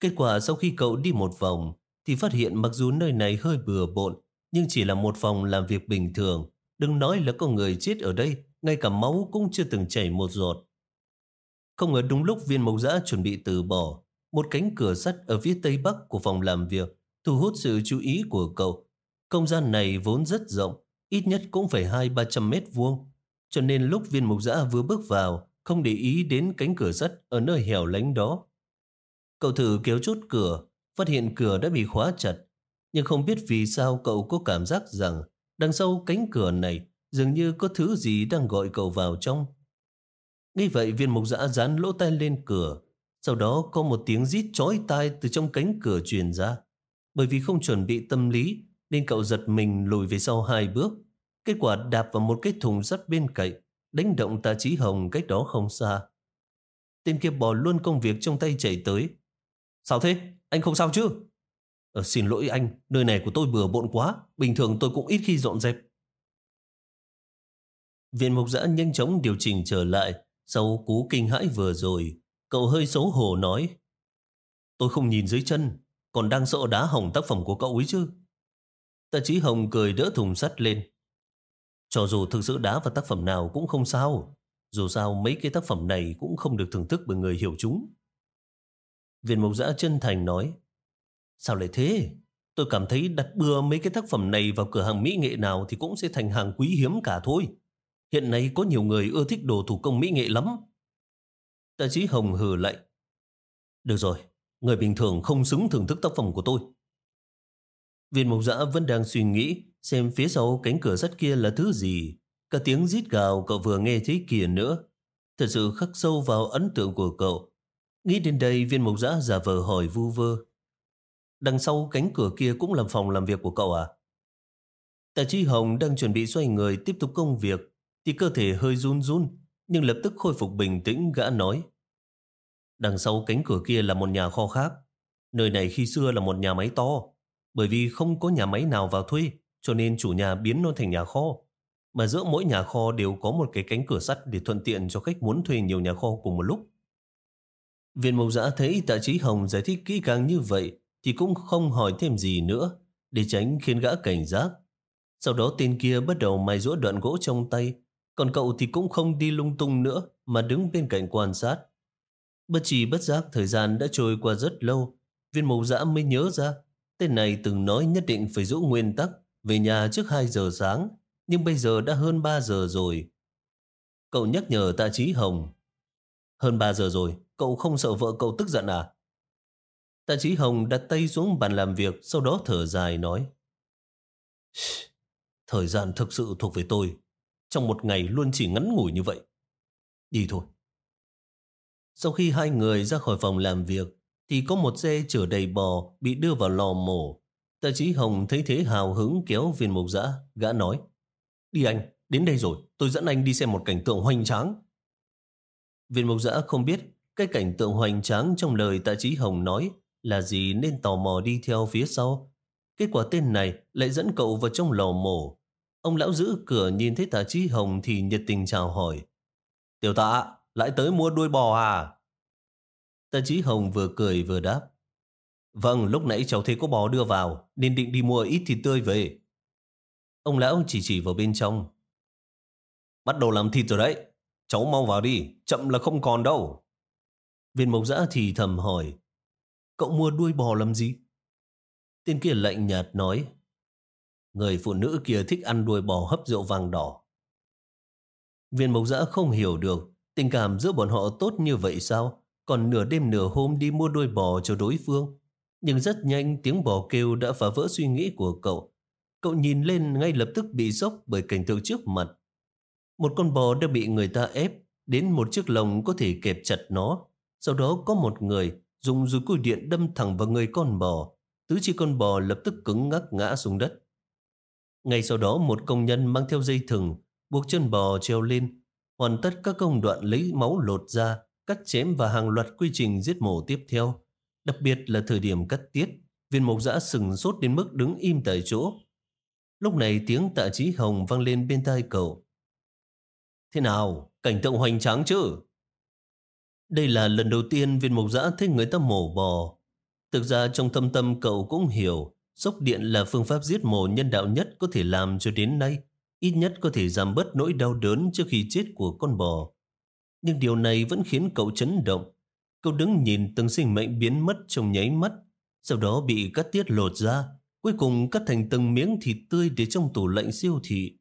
Kết quả sau khi cậu đi một vòng, thì phát hiện mặc dù nơi này hơi bừa bộn, nhưng chỉ là một phòng làm việc bình thường. Đừng nói là có người chết ở đây, ngay cả máu cũng chưa từng chảy một giọt. Không ngờ đúng lúc viên mộc giã chuẩn bị từ bỏ, một cánh cửa sắt ở phía tây bắc của phòng làm việc thu hút sự chú ý của cậu. Không gian này vốn rất rộng, ít nhất cũng phải hai ba trăm mét vuông. Cho nên lúc viên mục giã vừa bước vào, không để ý đến cánh cửa sắt ở nơi hẻo lánh đó. Cậu thử kéo chốt cửa, phát hiện cửa đã bị khóa chặt. Nhưng không biết vì sao cậu có cảm giác rằng đằng sau cánh cửa này dường như có thứ gì đang gọi cậu vào trong. Ngay vậy viên mục giã dán lỗ tai lên cửa. Sau đó có một tiếng rít chói tai từ trong cánh cửa truyền ra. Bởi vì không chuẩn bị tâm lý nên cậu giật mình lùi về sau hai bước. Kết quả đạp vào một cái thùng sắt bên cạnh đánh động tà trí hồng cách đó không xa. Tên kia bỏ luôn công việc trong tay chạy tới. Sao thế? Anh không sao chứ? Ờ, xin lỗi anh, nơi này của tôi bừa bộn quá. Bình thường tôi cũng ít khi dọn dẹp. Viện mục giã nhanh chóng điều chỉnh trở lại sau cú kinh hãi vừa rồi. Cậu hơi xấu hổ nói. Tôi không nhìn dưới chân, còn đang sợ đá hỏng tác phẩm của cậu ấy chứ. Tạ Chí Hồng cười đỡ thùng sắt lên. Cho dù thực sự đá vào tác phẩm nào cũng không sao. Dù sao mấy cái tác phẩm này cũng không được thưởng thức bởi người hiểu chúng. Viên mộc giã chân thành nói. Sao lại thế? Tôi cảm thấy đặt bừa mấy cái tác phẩm này vào cửa hàng mỹ nghệ nào thì cũng sẽ thành hàng quý hiếm cả thôi. Hiện nay có nhiều người ưa thích đồ thủ công mỹ nghệ lắm. Tạ Chí Hồng hừ lạnh. Được rồi, người bình thường không xứng thưởng thức tác phẩm của tôi. Viên mộc giã vẫn đang suy nghĩ xem phía sau cánh cửa sắt kia là thứ gì. Cả tiếng rít gào cậu vừa nghe thấy kia nữa. Thật sự khắc sâu vào ấn tượng của cậu. Nghĩ đến đây, viên mộc giã giả vờ hỏi vu vơ. Đằng sau cánh cửa kia cũng là phòng làm việc của cậu à? Tạ Chi Hồng đang chuẩn bị xoay người tiếp tục công việc, thì cơ thể hơi run run, nhưng lập tức khôi phục bình tĩnh, gã nói. Đằng sau cánh cửa kia là một nhà kho khác. Nơi này khi xưa là một nhà máy to, bởi vì không có nhà máy nào vào thuê cho nên chủ nhà biến nó thành nhà kho. Mà giữa mỗi nhà kho đều có một cái cánh cửa sắt để thuận tiện cho khách muốn thuê nhiều nhà kho cùng một lúc. Viên mộc giã thấy tạ trí hồng giải thích kỹ càng như vậy thì cũng không hỏi thêm gì nữa, để tránh khiến gã cảnh giác. Sau đó tên kia bắt đầu mài rũa đoạn gỗ trong tay, còn cậu thì cũng không đi lung tung nữa mà đứng bên cạnh quan sát. Bất chỉ bất giác thời gian đã trôi qua rất lâu, viên mộc giã mới nhớ ra, tên này từng nói nhất định phải giữ nguyên tắc về nhà trước 2 giờ sáng, nhưng bây giờ đã hơn 3 giờ rồi. Cậu nhắc nhở tạ trí Hồng. Hơn 3 giờ rồi, cậu không sợ vợ cậu tức giận à? Tạ trí Hồng đặt tay xuống bàn làm việc, sau đó thở dài nói. Thời gian thực sự thuộc về tôi. Trong một ngày luôn chỉ ngắn ngủi như vậy. Đi thôi. Sau khi hai người ra khỏi phòng làm việc, thì có một xe chở đầy bò bị đưa vào lò mổ. Tạ trí Hồng thấy thế hào hứng kéo viên mục giã, gã nói. Đi anh, đến đây rồi, tôi dẫn anh đi xem một cảnh tượng hoành tráng. Viên mục giã không biết cái cảnh tượng hoành tráng trong lời tạ trí Hồng nói là gì nên tò mò đi theo phía sau. Kết quả tên này lại dẫn cậu vào trong lò mổ. Ông lão giữ cửa nhìn thấy tạ trí Hồng thì nhiệt tình chào hỏi. Tiểu tạ, lại tới mua đuôi bò à? Tạ trí Hồng vừa cười vừa đáp. Vâng, lúc nãy cháu thấy có bò đưa vào, nên định đi mua ít thịt tươi về. Ông lão chỉ chỉ vào bên trong. Bắt đầu làm thịt rồi đấy. Cháu mau vào đi, chậm là không còn đâu. Viên mộc giã thì thầm hỏi. Cậu mua đuôi bò làm gì? Tên kia lạnh nhạt nói. Người phụ nữ kia thích ăn đuôi bò hấp rượu vàng đỏ. Viên mộc giã không hiểu được tình cảm giữa bọn họ tốt như vậy sao? Còn nửa đêm nửa hôm đi mua đuôi bò cho đối phương. Nhưng rất nhanh tiếng bò kêu đã phá vỡ suy nghĩ của cậu. Cậu nhìn lên ngay lập tức bị sốc bởi cảnh tượng trước mặt. Một con bò đã bị người ta ép đến một chiếc lồng có thể kẹp chặt nó. Sau đó có một người dùng dùi cui điện đâm thẳng vào người con bò. Tứ chi con bò lập tức cứng ngắc ngã xuống đất. Ngay sau đó một công nhân mang theo dây thừng buộc chân bò treo lên, hoàn tất các công đoạn lấy máu lột ra, cắt chém và hàng loạt quy trình giết mổ tiếp theo. Đặc biệt là thời điểm cắt tiết, viên mộc giã sừng sốt đến mức đứng im tại chỗ. Lúc này tiếng tạ trí hồng vang lên bên tai cậu. Thế nào, cảnh tượng hoành tráng chứ? Đây là lần đầu tiên viên mộc giã thấy người ta mổ bò. Thực ra trong thâm tâm cậu cũng hiểu sốc điện là phương pháp giết mổ nhân đạo nhất có thể làm cho đến nay. Ít nhất có thể giảm bớt nỗi đau đớn trước khi chết của con bò. Nhưng điều này vẫn khiến cậu chấn động. Cậu đứng nhìn từng sinh mệnh biến mất trong nháy mắt, sau đó bị cắt tiết lột ra, cuối cùng cắt thành từng miếng thịt tươi để trong tủ lạnh siêu thị.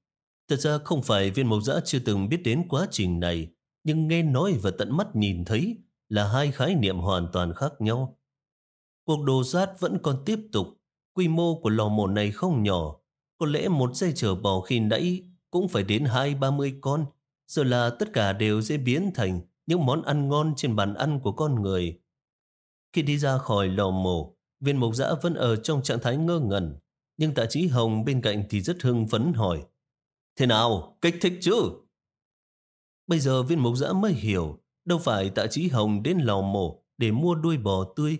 Thật ra không phải viên mộc dã chưa từng biết đến quá trình này, nhưng nghe nói và tận mắt nhìn thấy là hai khái niệm hoàn toàn khác nhau. Cuộc đồ sát vẫn còn tiếp tục, quy mô của lò mổ này không nhỏ, có lẽ một dây chở bò khi nãy cũng phải đến hai ba mươi con, giờ là tất cả đều sẽ biến thành những món ăn ngon trên bàn ăn của con người. Khi đi ra khỏi lò mổ, viên mộc dã vẫn ở trong trạng thái ngơ ngẩn, nhưng tạ trí hồng bên cạnh thì rất hưng phấn hỏi. Thế nào, kích thích chứ? Bây giờ viên mộc dã mới hiểu, đâu phải tạ trí hồng đến lò mổ để mua đuôi bò tươi.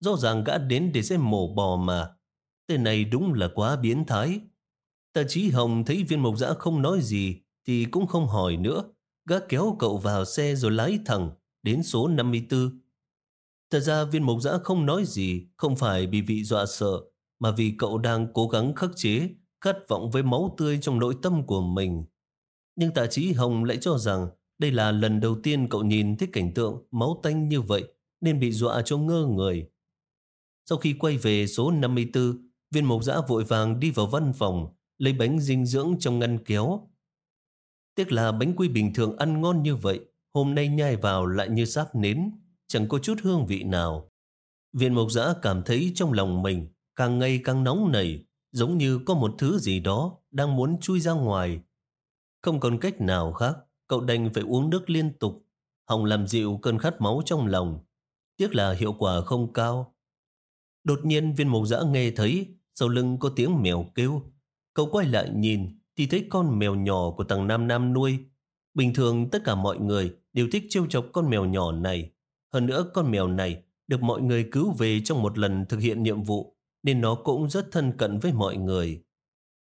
Rõ ràng gã đến để xem mổ bò mà. Tên này đúng là quá biến thái. Tạ trí hồng thấy viên mộc dã không nói gì thì cũng không hỏi nữa. Gã kéo cậu vào xe rồi lái thẳng, đến số 54. Thật ra viên mục giã không nói gì, không phải vì vị dọa sợ, mà vì cậu đang cố gắng khắc chế, khát vọng với máu tươi trong nội tâm của mình. Nhưng tạ trí Hồng lại cho rằng đây là lần đầu tiên cậu nhìn thấy cảnh tượng máu tanh như vậy nên bị dọa cho ngơ người. Sau khi quay về số 54, viên mộc giã vội vàng đi vào văn phòng, lấy bánh dinh dưỡng trong ngăn kéo. Tiếc là bánh quy bình thường ăn ngon như vậy, hôm nay nhai vào lại như sáp nến, chẳng có chút hương vị nào. Viên mộc giã cảm thấy trong lòng mình càng ngày càng nóng nảy, giống như có một thứ gì đó đang muốn chui ra ngoài. Không còn cách nào khác, cậu đành phải uống nước liên tục, hòng làm dịu cơn khát máu trong lòng. Tiếc là hiệu quả không cao. Đột nhiên viên mộc giã nghe thấy sau lưng có tiếng mèo kêu. Cậu quay lại nhìn thì thấy con mèo nhỏ của thằng Nam Nam nuôi. Bình thường tất cả mọi người đều thích trêu chọc con mèo nhỏ này. Hơn nữa con mèo này được mọi người cứu về trong một lần thực hiện nhiệm vụ nên nó cũng rất thân cận với mọi người.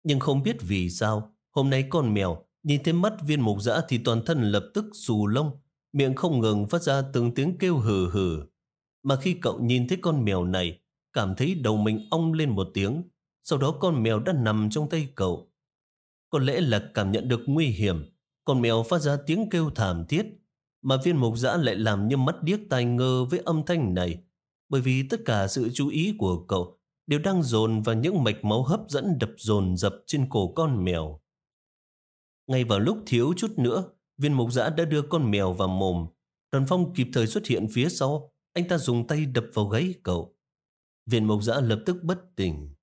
Nhưng không biết vì sao hôm nay con mèo nhìn thấy mắt viên mục dã thì toàn thân lập tức xù lông miệng không ngừng phát ra từng tiếng kêu hừ hừ. Mà khi cậu nhìn thấy con mèo này cảm thấy đầu mình ong lên một tiếng, sau đó con mèo đã nằm trong tay cậu. Có lẽ là cảm nhận được nguy hiểm, con mèo phát ra tiếng kêu thảm thiết, mà viên mục giã lại làm như mắt điếc tai ngơ với âm thanh này, bởi vì tất cả sự chú ý của cậu đều đang dồn vào những mạch máu hấp dẫn đập dồn dập trên cổ con mèo. Ngay vào lúc thiếu chút nữa, viên mục giã đã đưa con mèo vào mồm. Đoàn phong kịp thời xuất hiện phía sau, anh ta dùng tay đập vào gáy cậu. Viên mộc giã lập tức bất tỉnh.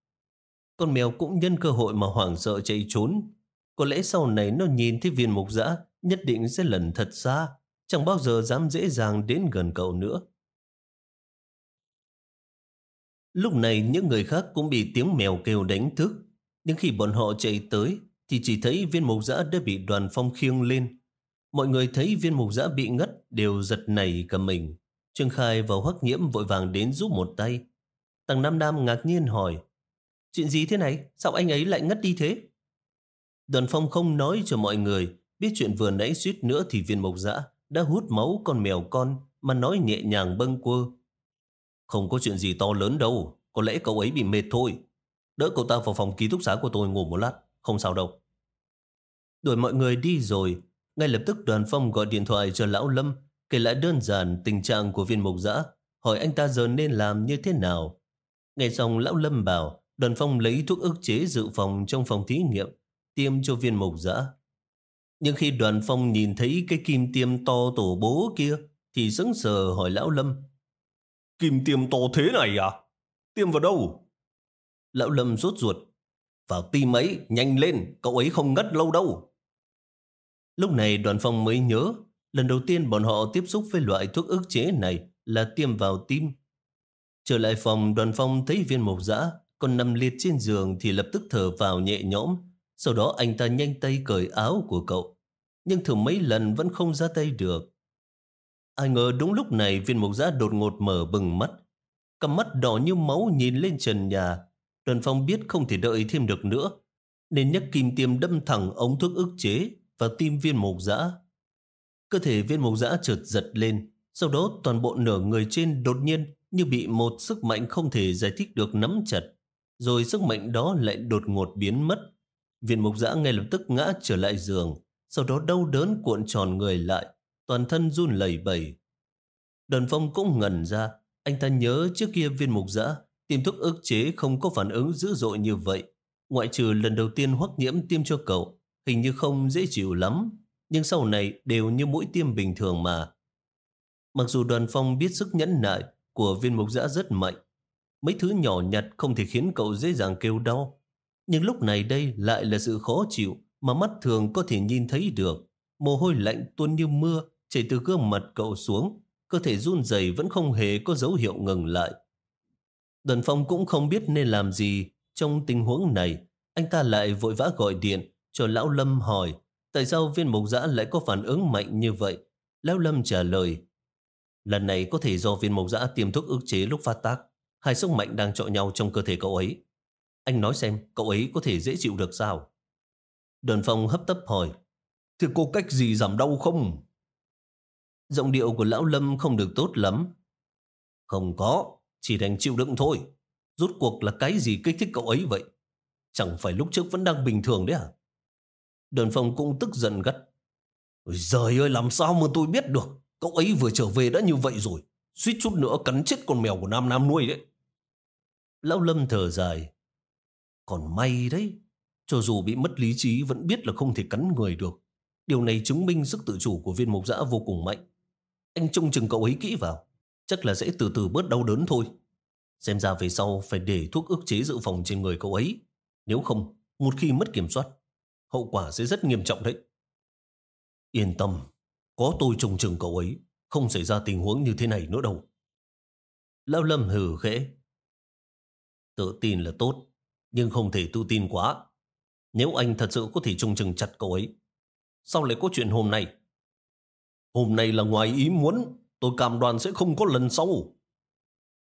Con mèo cũng nhân cơ hội mà hoảng sợ chạy trốn. Có lẽ sau này nó nhìn thấy viên mộc dã nhất định sẽ lần thật xa, chẳng bao giờ dám dễ dàng đến gần cậu nữa. Lúc này những người khác cũng bị tiếng mèo kêu đánh thức. Nhưng khi bọn họ chạy tới thì chỉ thấy viên mộc dã đã bị đoàn phong khiêng lên. Mọi người thấy viên mục dã bị ngất đều giật nảy cả mình. Trương Khai và Hoắc Nhiễm vội vàng đến giúp một tay. Tầng Nam Nam ngạc nhiên hỏi, chuyện gì thế này? Sao anh ấy lại ngất đi thế? Đoàn phong không nói cho mọi người, biết chuyện vừa nãy suýt nữa thì viên mộc dã đã hút máu con mèo con mà nói nhẹ nhàng bâng quơ. Không có chuyện gì to lớn đâu, có lẽ cậu ấy bị mệt thôi. Đỡ cậu ta vào phòng ký túc xá của tôi ngủ một lát, không sao đâu. Đuổi mọi người đi rồi, ngay lập tức đoàn phong gọi điện thoại cho lão Lâm, kể lại đơn giản tình trạng của viên mộc dã, hỏi anh ta giờ nên làm như thế nào. Nghe xong lão Lâm bảo đoàn phong lấy thuốc ức chế dự phòng trong phòng thí nghiệm, tiêm cho viên mộc dã. Nhưng khi đoàn phong nhìn thấy cái kim tiêm to tổ bố kia, thì sững sờ hỏi lão Lâm. Kim tiêm to thế này à? Tiêm vào đâu? Lão Lâm rốt ruột. Vào tim ấy, nhanh lên, cậu ấy không ngất lâu đâu. Lúc này đoàn phong mới nhớ, lần đầu tiên bọn họ tiếp xúc với loại thuốc ức chế này là tiêm vào tim. Trở lại phòng, đoàn phong thấy viên mộc dã còn nằm liệt trên giường thì lập tức thở vào nhẹ nhõm. Sau đó anh ta nhanh tay cởi áo của cậu. Nhưng thử mấy lần vẫn không ra tay được. Ai ngờ đúng lúc này viên mộc giã đột ngột mở bừng mắt. Cầm mắt đỏ như máu nhìn lên trần nhà. Đoàn phong biết không thể đợi thêm được nữa. Nên nhấc kim tiêm đâm thẳng ống thuốc ức chế vào tim viên mộc giã. Cơ thể viên mộc giã chợt giật lên. Sau đó toàn bộ nửa người trên đột nhiên như bị một sức mạnh không thể giải thích được nắm chặt, rồi sức mạnh đó lại đột ngột biến mất. Viên mục giã ngay lập tức ngã trở lại giường, sau đó đau đớn cuộn tròn người lại, toàn thân run lẩy bẩy. Đần phong cũng ngẩn ra, anh ta nhớ trước kia viên mục giã tiêm thuốc ức chế không có phản ứng dữ dội như vậy. Ngoại trừ lần đầu tiên hoắc nhiễm tiêm cho cậu, hình như không dễ chịu lắm, nhưng sau này đều như mũi tiêm bình thường mà. Mặc dù đoàn phong biết sức nhẫn nại, của viên mục giã rất mạnh. Mấy thứ nhỏ nhặt không thể khiến cậu dễ dàng kêu đau. Nhưng lúc này đây lại là sự khó chịu mà mắt thường có thể nhìn thấy được. Mồ hôi lạnh tuôn như mưa, chảy từ gương mặt cậu xuống. Cơ thể run rẩy vẫn không hề có dấu hiệu ngừng lại. Đoàn phong cũng không biết nên làm gì trong tình huống này. Anh ta lại vội vã gọi điện cho Lão Lâm hỏi, tại sao viên mục giã lại có phản ứng mạnh như vậy. Lão Lâm trả lời, Lần này có thể do viên mộc giã tiêm thuốc ức chế lúc phát tác. Hai sức mạnh đang trọ nhau trong cơ thể cậu ấy. Anh nói xem cậu ấy có thể dễ chịu được sao? Đơn phong hấp tấp hỏi. Thì có cách gì giảm đau không? Giọng điệu của lão Lâm không được tốt lắm. Không có, chỉ đành chịu đựng thôi. Rốt cuộc là cái gì kích thích cậu ấy vậy? Chẳng phải lúc trước vẫn đang bình thường đấy à? Đơn Phong cũng tức giận gắt. Ôi giời ơi, làm sao mà tôi biết được? Cậu ấy vừa trở về đã như vậy rồi. Suýt chút nữa cắn chết con mèo của Nam Nam nuôi đấy. Lão Lâm thở dài. Còn may đấy, cho dù bị mất lý trí vẫn biết là không thể cắn người được. Điều này chứng minh sức tự chủ của viên mục dã vô cùng mạnh. Anh trông chừng cậu ấy kỹ vào, chắc là sẽ từ từ bớt đau đớn thôi. Xem ra về sau phải để thuốc ức chế dự phòng trên người cậu ấy. Nếu không, một khi mất kiểm soát, hậu quả sẽ rất nghiêm trọng đấy. Yên tâm, có tôi trông chừng cậu ấy, không xảy ra tình huống như thế này nữa đâu. Lão Lâm hừ khẽ. Tự tin là tốt, nhưng không thể tự tin quá. Nếu anh thật sự có thể trông chừng chặt cậu ấy, sao lại có chuyện hôm nay? Hôm nay là ngoài ý muốn, tôi cam đoan sẽ không có lần sau.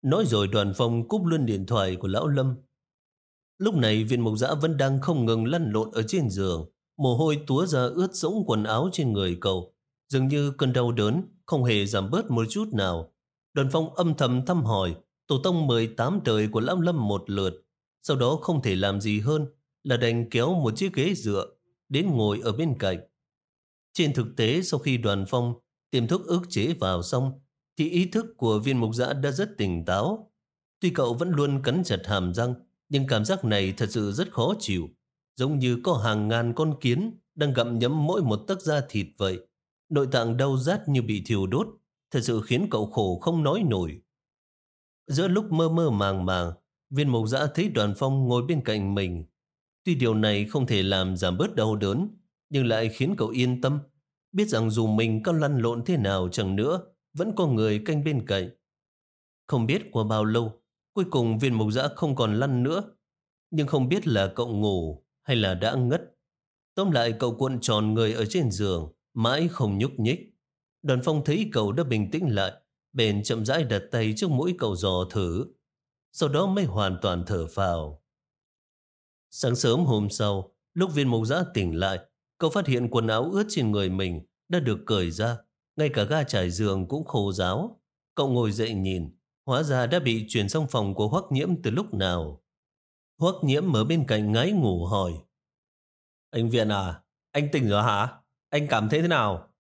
Nói rồi đoàn phong cúp luôn điện thoại của lão Lâm. Lúc này viên mộc dã vẫn đang không ngừng lăn lộn ở trên giường, mồ hôi túa ra ướt sũng quần áo trên người cậu. Dường như cơn đau đớn không hề giảm bớt một chút nào. Đoàn phong âm thầm thăm hỏi tổ tông 18 đời của lão Lâm một lượt, sau đó không thể làm gì hơn là đành kéo một chiếc ghế dựa đến ngồi ở bên cạnh. Trên thực tế, sau khi đoàn phong tiềm thức ức chế vào xong, thì ý thức của viên mục giã đã rất tỉnh táo. Tuy cậu vẫn luôn cắn chặt hàm răng, nhưng cảm giác này thật sự rất khó chịu, giống như có hàng ngàn con kiến đang gặm nhấm mỗi một tấc da thịt vậy. Nội tạng đau rát như bị thiêu đốt, thật sự khiến cậu khổ không nói nổi. Giữa lúc mơ mơ màng màng viên mục giã thấy đoàn phong ngồi bên cạnh mình Tuy điều này không thể làm giảm bớt đau đớn, nhưng lại khiến cậu yên tâm, biết rằng dù mình có lăn lộn thế nào chẳng nữa, vẫn có người canh bên cạnh. Không biết qua bao lâu, cuối cùng viên mục giã không còn lăn nữa, nhưng không biết là cậu ngủ hay là đã ngất. Tóm lại cậu cuộn tròn người ở trên giường, mãi không nhúc nhích. Đoàn phong thấy cậu đã bình tĩnh lại, bền chậm rãi đặt tay trước mũi cậu dò thử. Sau đó mới hoàn toàn thở phào. Sáng sớm hôm sau, lúc viên mộc giã tỉnh lại, cậu phát hiện quần áo ướt trên người mình đã được cởi ra, ngay cả ga trải giường cũng khô ráo. Cậu ngồi dậy nhìn, hóa ra đã bị chuyển sang phòng của Hoắc Nhiễm từ lúc nào. Hoắc Nhiễm ở bên cạnh ngái ngủ hỏi. Anh Viện à, anh tỉnh rồi hả? Anh cảm thấy thế nào?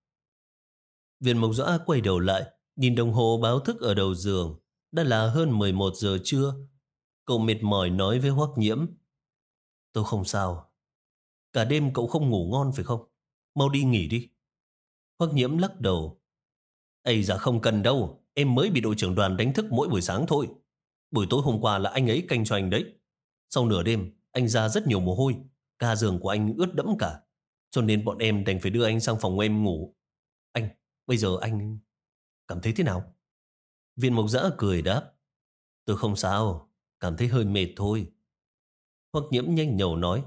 Viện Mộc Dã quay đầu lại, nhìn đồng hồ báo thức ở đầu giường. Đã là hơn 11 giờ trưa. Cậu mệt mỏi nói với Hoắc Nhiễm. Tôi không sao. Cả đêm cậu không ngủ ngon phải không? Mau đi nghỉ đi. Hoắc nhiễm lắc đầu. Ây dạ không cần đâu. Em mới bị đội trưởng đoàn đánh thức mỗi buổi sáng thôi. Buổi tối hôm qua là anh ấy canh cho anh đấy. Sau nửa đêm, anh ra rất nhiều mồ hôi. Ca giường của anh ướt đẫm cả. Cho nên bọn em đành phải đưa anh sang phòng em ngủ. Anh, bây giờ anh cảm thấy thế nào? Viên mộc giã cười đáp. Tôi không sao, cảm thấy hơi mệt thôi. Hoắc nhiễm nhanh nhầu nói.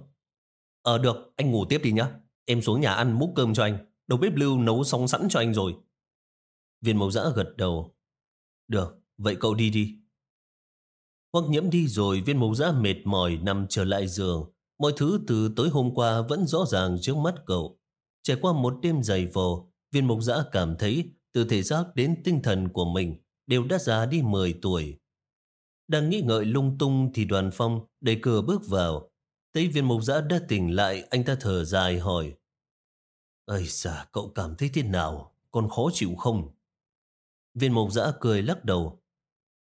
Ờ được, anh ngủ tiếp đi nhá. Em xuống nhà ăn múc cơm cho anh. Đầu bếp lưu nấu xong sẵn cho anh rồi. Viên Mộc giã gật đầu. Được, vậy cậu đi đi. Hoắc nhiễm đi rồi viên Mộc giã mệt mỏi nằm trở lại giường. Mọi thứ từ tối hôm qua vẫn rõ ràng trước mắt cậu. Trải qua một đêm dày vò, viên Mộc giã cảm thấy từ thể xác đến tinh thần của mình đều đã già đi 10 tuổi. Đang nghĩ ngợi lung tung thì đoàn phong đẩy cửa bước vào. Thấy viên mục giã đã tỉnh lại, anh ta thở dài hỏi. Ây da, cậu cảm thấy thế nào? Còn khó chịu không? Viên mục giã cười lắc đầu.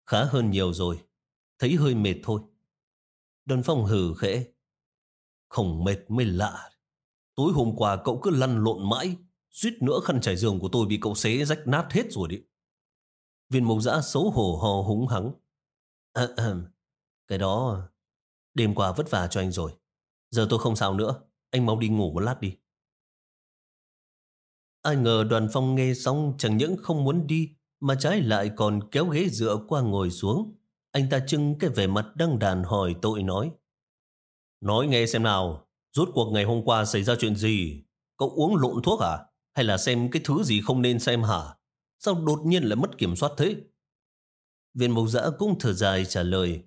Khá hơn nhiều rồi. Thấy hơi mệt thôi. Đoàn phong hừ khẽ. Không mệt mới lạ. Tối hôm qua cậu cứ lăn lộn mãi. Suýt nữa khăn trải giường của tôi bị cậu xé rách nát hết rồi đấy. Viên mục giã xấu hổ hò húng hắng. À, à, cái đó đêm qua vất vả cho anh rồi. Giờ tôi không sao nữa. Anh mau đi ngủ một lát đi. Ai ngờ đoàn phong nghe xong chẳng những không muốn đi mà trái lại còn kéo ghế dựa qua ngồi xuống. Anh ta trưng cái vẻ mặt đăng đàn hỏi tội nói. Nói nghe xem nào, rốt cuộc ngày hôm qua xảy ra chuyện gì? Cậu uống lộn thuốc à? Hay là xem cái thứ gì không nên xem hả? Sao đột nhiên lại mất kiểm soát thế? Viên mộc dã cũng thở dài trả lời.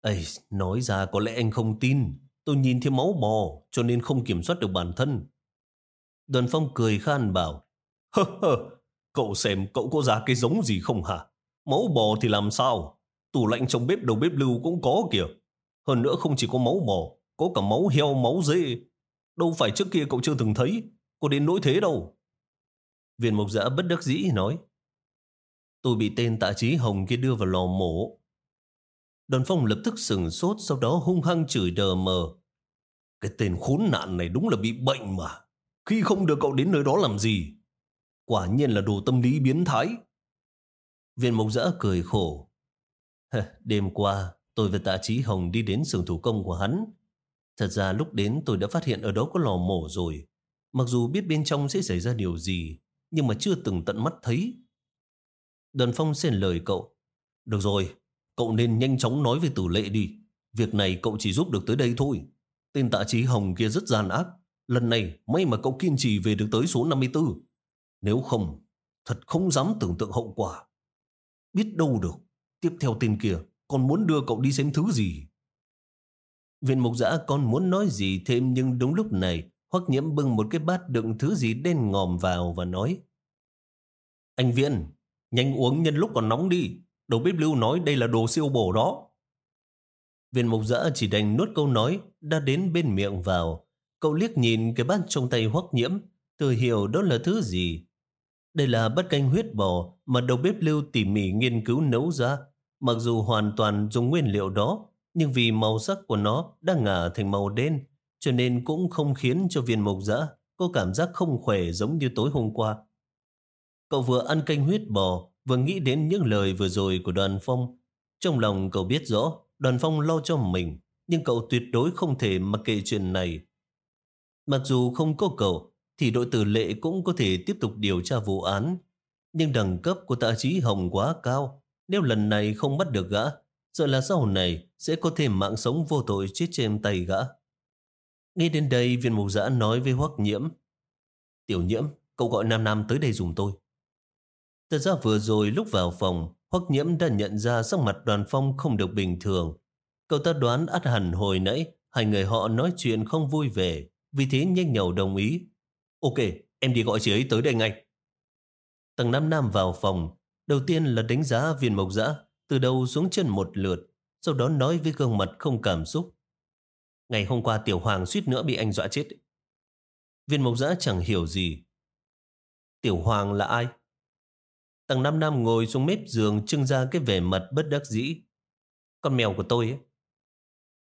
Ây, nói ra có lẽ anh không tin. Tôi nhìn thấy máu bò cho nên không kiểm soát được bản thân. Đoàn phong cười khan bảo. Hơ hơ, Cậu xem cậu có ra cái giống gì không hả? Máu bò thì làm sao? Tủ lạnh trong bếp đầu bếp lưu cũng có kìa. Hơn nữa không chỉ có máu bò, có cả máu heo, máu dê. Đâu phải trước kia cậu chưa từng thấy, có đến nỗi thế đâu. Viên mộc giã bất đắc dĩ nói. Tôi bị tên tạ trí hồng kia đưa vào lò mổ. Đoàn phong lập tức sừng sốt, sau đó hung hăng chửi đờ mờ. Cái tên khốn nạn này đúng là bị bệnh mà. Khi không được cậu đến nơi đó làm gì? Quả nhiên là đồ tâm lý biến thái. Viên mộc giã cười khổ. Đêm qua, tôi và tạ trí hồng đi đến xưởng thủ công của hắn. Thật ra lúc đến tôi đã phát hiện ở đó có lò mổ rồi. Mặc dù biết bên trong sẽ xảy ra điều gì, nhưng mà chưa từng tận mắt thấy. Đoàn phong xen lời cậu. Được rồi, cậu nên nhanh chóng nói về tử lệ đi. Việc này cậu chỉ giúp được tới đây thôi. Tên tạ trí hồng kia rất gian ác. Lần này may mà cậu kiên trì về được tới số 54. Nếu không, thật không dám tưởng tượng hậu quả. Biết đâu được, tiếp theo tên kia còn muốn đưa cậu đi xem thứ gì. Viện mục giã còn muốn nói gì thêm nhưng đúng lúc này Hoắc nhiễm bưng một cái bát đựng thứ gì đen ngòm vào và nói Anh Viễn, nhanh uống nhân lúc còn nóng đi. Đầu bếp lưu nói đây là đồ siêu bổ đó. Viên mục dã chỉ đành nuốt câu nói đã đến bên miệng vào. Cậu liếc nhìn cái bát trong tay Hoắc nhiễm tự hiểu đó là thứ gì. Đây là bát canh huyết bò mà đầu bếp lưu tỉ mỉ nghiên cứu nấu ra. Mặc dù hoàn toàn dùng nguyên liệu đó, nhưng vì màu sắc của nó đã ngả thành màu đen, cho nên cũng không khiến cho viên mộc dã có cảm giác không khỏe giống như tối hôm qua. Cậu vừa ăn canh huyết bò, vừa nghĩ đến những lời vừa rồi của đoàn phong. Trong lòng cậu biết rõ, đoàn phong lo cho mình, nhưng cậu tuyệt đối không thể mặc kệ chuyện này. Mặc dù không có cậu, thì đội tử lệ cũng có thể tiếp tục điều tra vụ án. Nhưng đẳng cấp của tạ trí hồng quá cao, nếu lần này không bắt được gã, sợ là sau này sẽ có thêm mạng sống vô tội chết trên tay gã. Nghe đến đây, viên mục giã nói với Hoắc Nhiễm. Tiểu Nhiễm, cậu gọi Nam Nam tới đây dùng tôi. Thật ra vừa rồi lúc vào phòng, Hoắc Nhiễm đã nhận ra sắc mặt đoàn phong không được bình thường. Cậu ta đoán át hẳn hồi nãy, hai người họ nói chuyện không vui vẻ, vì thế nhanh nhầu đồng ý. Ok, em đi gọi chị ấy tới đây ngay. Tầng Nam Nam vào phòng, đầu tiên là đánh giá viên mộc dã từ đầu xuống chân một lượt, sau đó nói với gương mặt không cảm xúc. Ngày hôm qua Tiểu Hoàng suýt nữa bị anh dọa chết. Viên mộc giã chẳng hiểu gì. Tiểu Hoàng là ai? Tầng 5 năm ngồi xuống mép giường trưng ra cái vẻ mặt bất đắc dĩ. Con mèo của tôi ấy.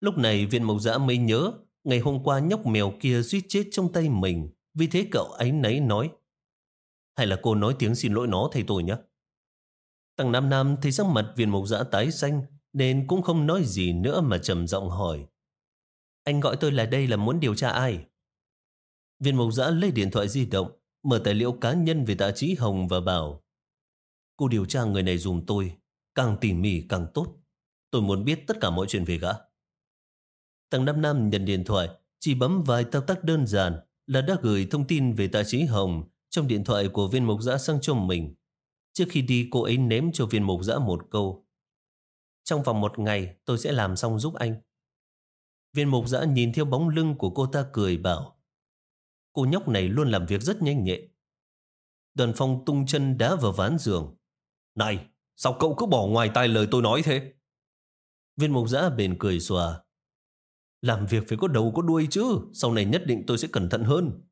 Lúc này viên mộc giã mới nhớ, ngày hôm qua nhóc mèo kia suýt chết trong tay mình. Vì thế cậu ấy nấy nói. Hay là cô nói tiếng xin lỗi nó, thầy tôi nhé. Tầng nam năm, thấy sắc mặt viên mộc dã tái xanh, nên cũng không nói gì nữa mà trầm giọng hỏi. Anh gọi tôi là đây là muốn điều tra ai? Viên mộc giã lấy điện thoại di động, mở tài liệu cá nhân về tạ trí Hồng và bảo Cô điều tra người này dùng tôi, càng tỉ mỉ càng tốt. Tôi muốn biết tất cả mọi chuyện về gã. Tầng năm năm nhận điện thoại, chỉ bấm vài thao tác đơn giản là đã gửi thông tin về tạ trí Hồng trong điện thoại của viên mộc giã sang cho mình. Trước khi đi cô ấy ném cho viên mộc giã một câu. Trong vòng một ngày tôi sẽ làm xong giúp anh. Viên mục giã nhìn theo bóng lưng của cô ta cười bảo Cô nhóc này luôn làm việc rất nhanh nhẹ. Đoàn phong tung chân đá vào ván giường. Này, sao cậu cứ bỏ ngoài tai lời tôi nói thế? Viên mục giã bền cười xòa. Làm việc phải có đầu có đuôi chứ, sau này nhất định tôi sẽ cẩn thận hơn.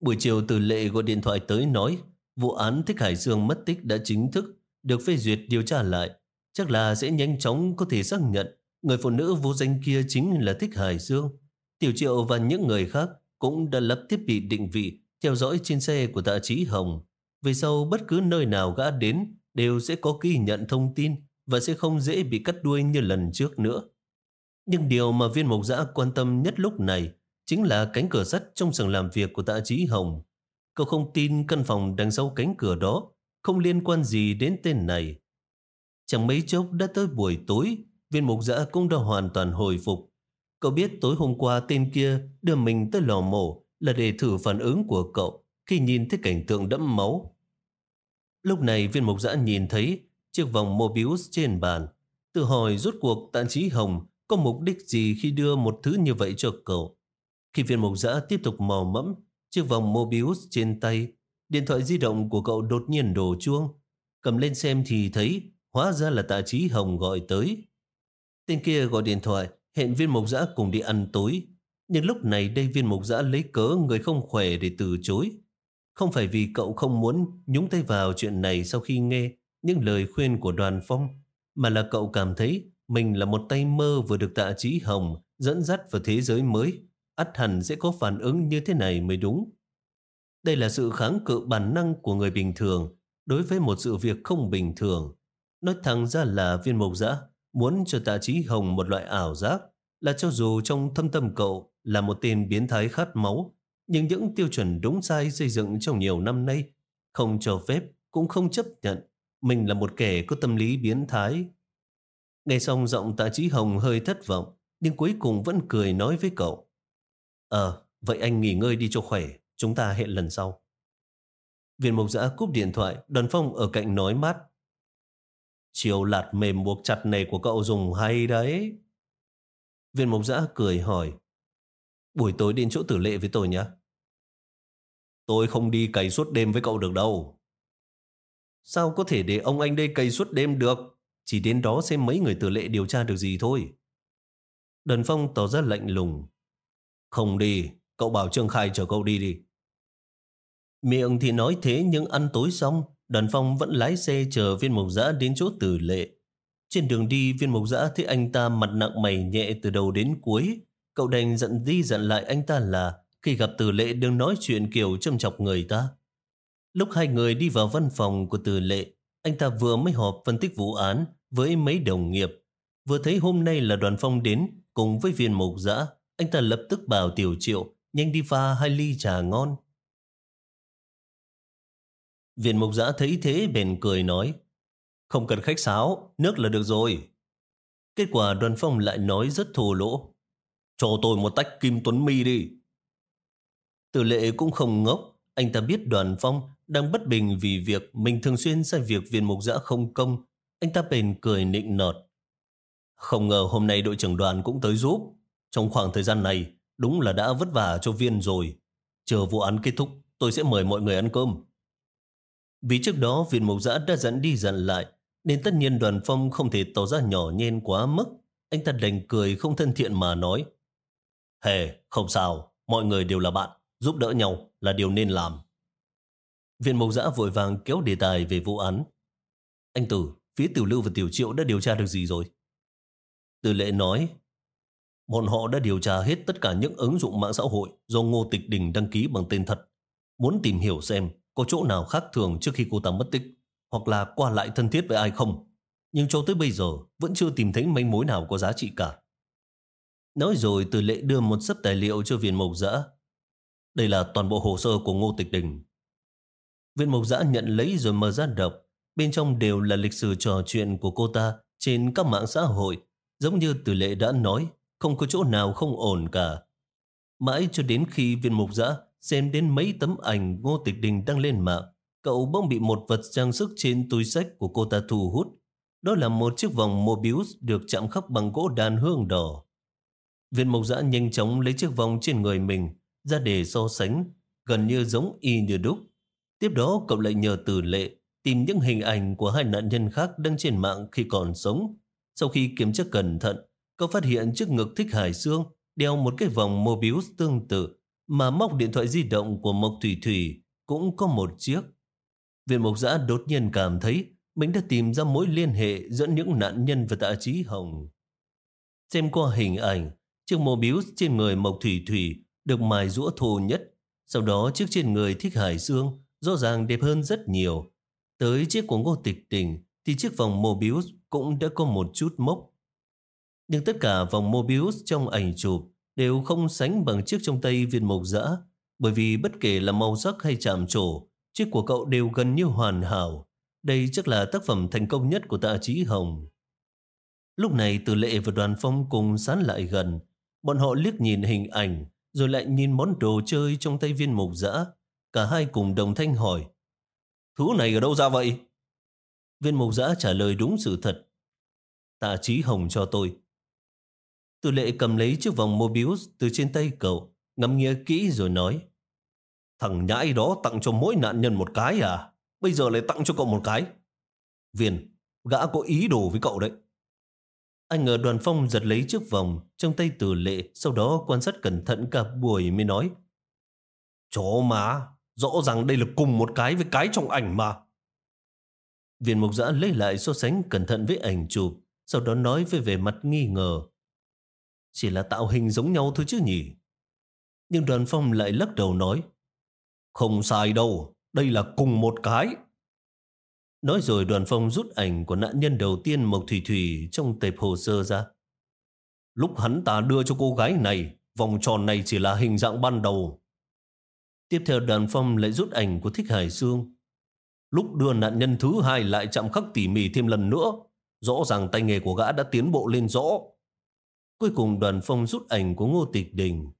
Buổi chiều từ lệ gọi điện thoại tới nói vụ án Thích Hải Dương mất tích đã chính thức được phê duyệt điều tra lại. Chắc là sẽ nhanh chóng có thể xác nhận Người phụ nữ vô danh kia chính là Thích Hải Dương. Tiểu Triệu và những người khác cũng đã lắp thiết bị định vị, theo dõi trên xe của tạ trí Hồng. về sau, bất cứ nơi nào gã đến, đều sẽ có ghi nhận thông tin và sẽ không dễ bị cắt đuôi như lần trước nữa. Nhưng điều mà viên mộc giã quan tâm nhất lúc này chính là cánh cửa sắt trong sừng làm việc của tạ trí Hồng. Cậu không tin căn phòng đằng sau cánh cửa đó không liên quan gì đến tên này. Chẳng mấy chốc đã tới buổi tối viên mục giã cũng đã hoàn toàn hồi phục. Cậu biết tối hôm qua tên kia đưa mình tới lò mổ là để thử phản ứng của cậu khi nhìn thấy cảnh tượng đẫm máu. Lúc này viên mục giã nhìn thấy chiếc vòng Mobius trên bàn, tự hỏi rốt cuộc tạ trí hồng có mục đích gì khi đưa một thứ như vậy cho cậu. Khi viên mục giã tiếp tục mò mẫm chiếc vòng Mobius trên tay, điện thoại di động của cậu đột nhiên đổ chuông. Cầm lên xem thì thấy, hóa ra là tạ trí Hồng gọi tới. Tên kia gọi điện thoại, hẹn viên mộc giã cùng đi ăn tối. Nhưng lúc này đây viên mộc giã lấy cớ người không khỏe để từ chối. Không phải vì cậu không muốn nhúng tay vào chuyện này sau khi nghe những lời khuyên của đoàn phong, mà là cậu cảm thấy mình là một tay mơ vừa được tạ trí hồng dẫn dắt vào thế giới mới. ắt hẳn sẽ có phản ứng như thế này mới đúng. Đây là sự kháng cự bản năng của người bình thường đối với một sự việc không bình thường. Nói thẳng ra là viên mộc giã muốn cho tạ trí hồng một loại ảo giác là cho dù trong thâm tâm cậu là một tên biến thái khát máu, nhưng những tiêu chuẩn đúng sai xây dựng trong nhiều năm nay không cho phép cũng không chấp nhận mình là một kẻ có tâm lý biến thái. Nghe xong giọng tạ trí hồng hơi thất vọng, nhưng cuối cùng vẫn cười nói với cậu. Ờ, vậy anh nghỉ ngơi đi cho khỏe, chúng ta hẹn lần sau. Viên mục giã cúp điện thoại, đoàn phong ở cạnh nói mát. Chiều lạt mềm buộc chặt này của cậu dùng hay đấy. Viên mục giã cười hỏi. Buổi tối đến chỗ tử lệ với tôi nhé. Tôi không đi cày suốt đêm với cậu được đâu. Sao có thể để ông anh đây cày suốt đêm được? Chỉ đến đó xem mấy người tử lệ điều tra được gì thôi. Đần Phong tỏ ra lạnh lùng. Không đi, cậu bảo Trương Khai chờ cậu đi đi. Miệng thì nói thế nhưng ăn tối xong, Đoàn Phong vẫn lái xe chờ viên mộc giã đến chỗ tử lệ. Trên đường đi, viên mộc giã thấy anh ta mặt nặng mày nhẹ từ đầu đến cuối. Cậu đành giận đi giận lại anh ta là khi gặp tử lệ đừng nói chuyện kiểu châm chọc người ta. Lúc hai người đi vào văn phòng của tử lệ, anh ta vừa mới họp phân tích vụ án với mấy đồng nghiệp. Vừa thấy hôm nay là đoàn phong đến cùng với viên mộc giã, anh ta lập tức bảo tiểu triệu nhanh đi pha hai ly trà ngon. Viên mục giã thấy thế bền cười nói Không cần khách sáo, nước là được rồi. Kết quả đoàn phong lại nói rất thô lỗ Cho tôi một tách kim tuấn mi đi. Tử lệ cũng không ngốc, anh ta biết đoàn phong đang bất bình vì việc mình thường xuyên sai việc viên mục giã không công. Anh ta bền cười nịnh nọt. Không ngờ hôm nay đội trưởng đoàn cũng tới giúp. Trong khoảng thời gian này, đúng là đã vất vả cho viên rồi. Chờ vụ án kết thúc, tôi sẽ mời mọi người ăn cơm. Vì trước đó Viên mục giã đã dẫn đi dẫn lại, nên tất nhiên đoàn phong không thể tỏ ra nhỏ nhen quá mức. Anh ta đành cười không thân thiện mà nói. Hề, không sao, mọi người đều là bạn, giúp đỡ nhau là điều nên làm. Viện mục giã vội vàng kéo đề tài về vụ án. Anh Tử, phía Tiểu Lưu và Tiểu Triệu đã điều tra được gì rồi? Từ lệ nói, bọn họ đã điều tra hết tất cả những ứng dụng mạng xã hội do Ngô Tịch Đình đăng ký bằng tên thật. Muốn tìm hiểu xem có chỗ nào khác thường trước khi cô ta mất tích, hoặc là qua lại thân thiết với ai không. Nhưng cho tới bây giờ vẫn chưa tìm thấy manh mối nào có giá trị cả. Nói rồi từ lệ đưa một sấp tài liệu cho viên mộc Dã. Đây là toàn bộ hồ sơ của Ngô Tịch Đình. Viên mộc Dã nhận lấy rồi mở ra đọc. Bên trong đều là lịch sử trò chuyện của cô ta trên các mạng xã hội. Giống như từ lệ đã nói, không có chỗ nào không ổn cả. Mãi cho đến khi viên mục giã xem đến mấy tấm ảnh Ngô Tịch Đình đăng lên mạng, cậu bỗng bị một vật trang sức trên túi sách của cô ta thu hút. Đó là một chiếc vòng Mobius được chạm khắc bằng gỗ đàn hương đỏ. Viên mộc giã nhanh chóng lấy chiếc vòng trên người mình ra để so sánh, gần như giống y như đúc. Tiếp đó cậu lại nhờ Tử lệ tìm những hình ảnh của hai nạn nhân khác đăng trên mạng khi còn sống. Sau khi kiểm tra cẩn thận, cậu phát hiện trước ngực thích hải xương đeo một cái vòng Mobius tương tự mà móc điện thoại di động của Mộc Thủy Thủy cũng có một chiếc. Viện Mộc Giã đột nhiên cảm thấy mình đã tìm ra mối liên hệ giữa những nạn nhân và tạ trí hồng. Xem qua hình ảnh, chiếc Mobius trên người Mộc Thủy Thủy được mài rũa thô nhất. Sau đó chiếc trên người Thích Hải Dương rõ ràng đẹp hơn rất nhiều. Tới chiếc của Ngô Tịch Tình thì chiếc vòng Mobius cũng đã có một chút mốc. Nhưng tất cả vòng Mobius trong ảnh chụp đều không sánh bằng chiếc trong tay viên mộc dã, bởi vì bất kể là màu sắc hay chạm trổ, chiếc của cậu đều gần như hoàn hảo. Đây chắc là tác phẩm thành công nhất của tạ trí hồng. Lúc này Từ Lệ và Đoàn Phong cùng sán lại gần. Bọn họ liếc nhìn hình ảnh, rồi lại nhìn món đồ chơi trong tay viên mục dã. Cả hai cùng đồng thanh hỏi. Thứ này ở đâu ra vậy? Viên mục dã trả lời đúng sự thật. Tạ trí hồng cho tôi. Từ lệ cầm lấy chiếc vòng Mobius từ trên tay cậu, ngắm nghĩa kỹ rồi nói. Thằng nhãi đó tặng cho mỗi nạn nhân một cái à? Bây giờ lại tặng cho cậu một cái. Viên, gã có ý đồ với cậu đấy. Anh ngờ đoàn phong giật lấy chiếc vòng trong tay tử lệ, sau đó quan sát cẩn thận cả buổi mới nói. Chó má, rõ ràng đây là cùng một cái với cái trong ảnh mà. Viên mục giã lấy lại so sánh cẩn thận với ảnh chụp, sau đó nói với vẻ mặt nghi ngờ. Chỉ là tạo hình giống nhau thôi chứ nhỉ? Nhưng đoàn phong lại lắc đầu nói. Không sai đâu, đây là cùng một cái. Nói rồi đoàn phong rút ảnh của nạn nhân đầu tiên Mộc Thủy Thủy trong tệp hồ sơ ra. Lúc hắn ta đưa cho cô gái này, vòng tròn này chỉ là hình dạng ban đầu. Tiếp theo đoàn phong lại rút ảnh của Thích Hải Dương. Lúc đưa nạn nhân thứ hai lại chạm khắc tỉ mỉ thêm lần nữa, rõ ràng tay nghề của gã đã tiến bộ lên rõ. Cuối cùng đoàn phong rút ảnh của Ngô Tịch Đình.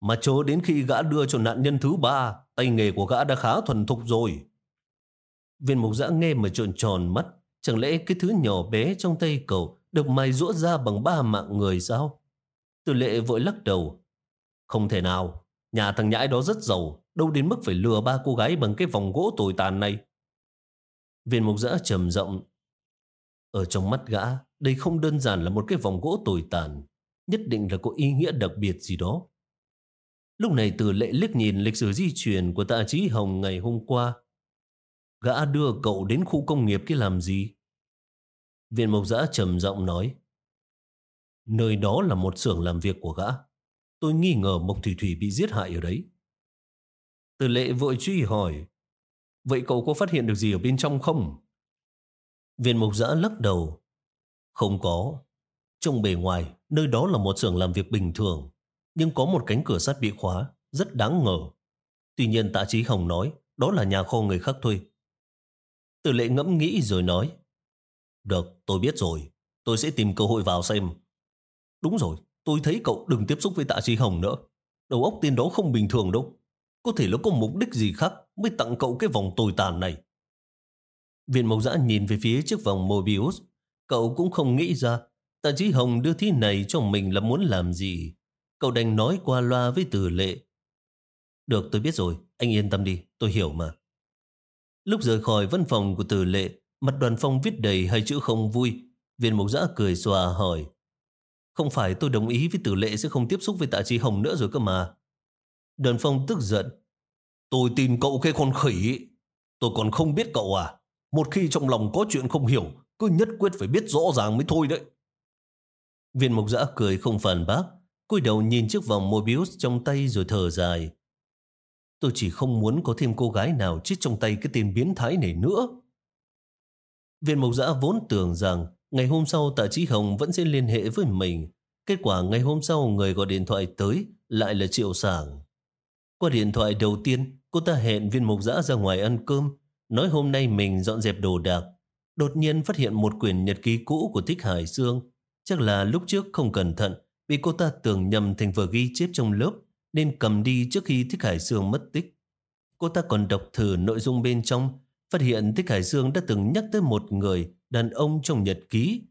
Mà chớ đến khi gã đưa cho nạn nhân thứ ba, tay nghề của gã đã khá thuần thục rồi. Viên mục giã nghe mà trộn tròn mắt. Chẳng lẽ cái thứ nhỏ bé trong tay cậu được mài rũa ra bằng ba mạng người sao? Từ lệ vội lắc đầu. Không thể nào. Nhà thằng nhãi đó rất giàu. Đâu đến mức phải lừa ba cô gái bằng cái vòng gỗ tồi tàn này. Viên mục giã trầm rộng. Ở trong mắt gã, đây không đơn giản là một cái vòng gỗ tồi tàn. Nhất định là có ý nghĩa đặc biệt gì đó. Lúc này từ lệ liếc nhìn lịch sử di chuyển của tạ trí Hồng ngày hôm qua Gã đưa cậu đến khu công nghiệp kia làm gì? Viện mộc giã trầm giọng nói. Nơi đó là một xưởng làm việc của gã. Tôi nghi ngờ Mộc Thủy Thủy bị giết hại ở đấy. Từ lệ vội truy hỏi. Vậy cậu có phát hiện được gì ở bên trong không? viện mộc giã lắc đầu. Không có. Trong bề ngoài, nơi đó là một xưởng làm việc bình thường. Nhưng có một cánh cửa sắt bị khóa, rất đáng ngờ. Tuy nhiên tạ trí hồng nói, đó là nhà kho người khác thuê. Từ lệ ngẫm nghĩ rồi nói. Được, tôi biết rồi. Tôi sẽ tìm cơ hội vào xem. Đúng rồi, tôi thấy cậu đừng tiếp xúc với tạ trí hồng nữa. Đầu óc tên đó không bình thường đâu. Có thể nó có mục đích gì khác mới tặng cậu cái vòng tồi tàn này. Viên mộc giã nhìn về phía chiếc vòng Mobius. Cậu cũng không nghĩ ra tạ chí hồng đưa thi này cho mình là muốn làm gì. Cậu đành nói qua loa với từ lệ. Được, tôi biết rồi. Anh yên tâm đi, tôi hiểu mà. Lúc rời khỏi văn phòng của tử lệ, mặt đoàn phong viết đầy hai chữ không vui. Viên mục giã cười xòa hỏi. Không phải tôi đồng ý với tử lệ sẽ không tiếp xúc với tạ trí hồng nữa rồi cơ mà. Đoàn phong tức giận. Tôi tin cậu cái con khỉ. Tôi còn không biết cậu à. Một khi trong lòng có chuyện không hiểu, cứ nhất quyết phải biết rõ ràng mới thôi đấy. Viên mục giã cười không phản bác, cúi đầu nhìn chiếc vòng Mobius trong tay rồi thở dài. Tôi chỉ không muốn có thêm cô gái nào chết trong tay cái tên biến thái này nữa. Viên mộc giã vốn tưởng rằng ngày hôm sau tạ trí hồng vẫn sẽ liên hệ với mình. Kết quả ngày hôm sau người gọi điện thoại tới lại là triệu sảng. Qua điện thoại đầu tiên, cô ta hẹn viên mục giã ra ngoài ăn cơm, nói hôm nay mình dọn dẹp đồ đạc. Đột nhiên phát hiện một quyển nhật ký cũ của Thích Hải Dương. Chắc là lúc trước không cẩn thận, bị cô ta tưởng nhầm thành vở ghi chép trong lớp nên cầm đi trước khi Thích Hải Dương mất tích. Cô ta còn đọc thử nội dung bên trong, phát hiện Thích Hải Dương đã từng nhắc tới một người đàn ông trong nhật ký.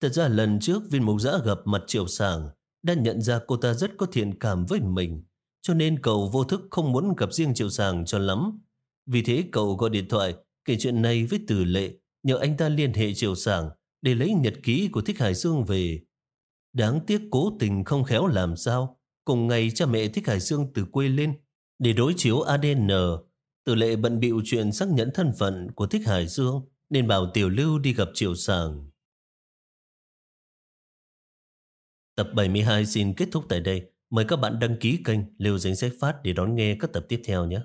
Thật ra lần trước viên mục giã gặp mặt triệu sàng đã nhận ra cô ta rất có thiện cảm với mình, cho nên cậu vô thức không muốn gặp riêng triệu sàng cho lắm. Vì thế cậu gọi điện thoại kể chuyện này với Tử Lệ, nhờ anh ta liên hệ triệu sảng để lấy nhật ký của Thích Hải Dương về. Đáng tiếc cố tình không khéo làm sao, Cùng ngày cha mẹ Thích Hải Dương từ quê lên để đối chiếu ADN. Tử lệ bận bịu chuyện xác nhận thân phận của Thích Hải Dương nên bảo Tiểu Lưu đi gặp Triệu sảng Tập 72 xin kết thúc tại đây. Mời các bạn đăng ký kênh Lưu Danh Sách Phát để đón nghe các tập tiếp theo nhé.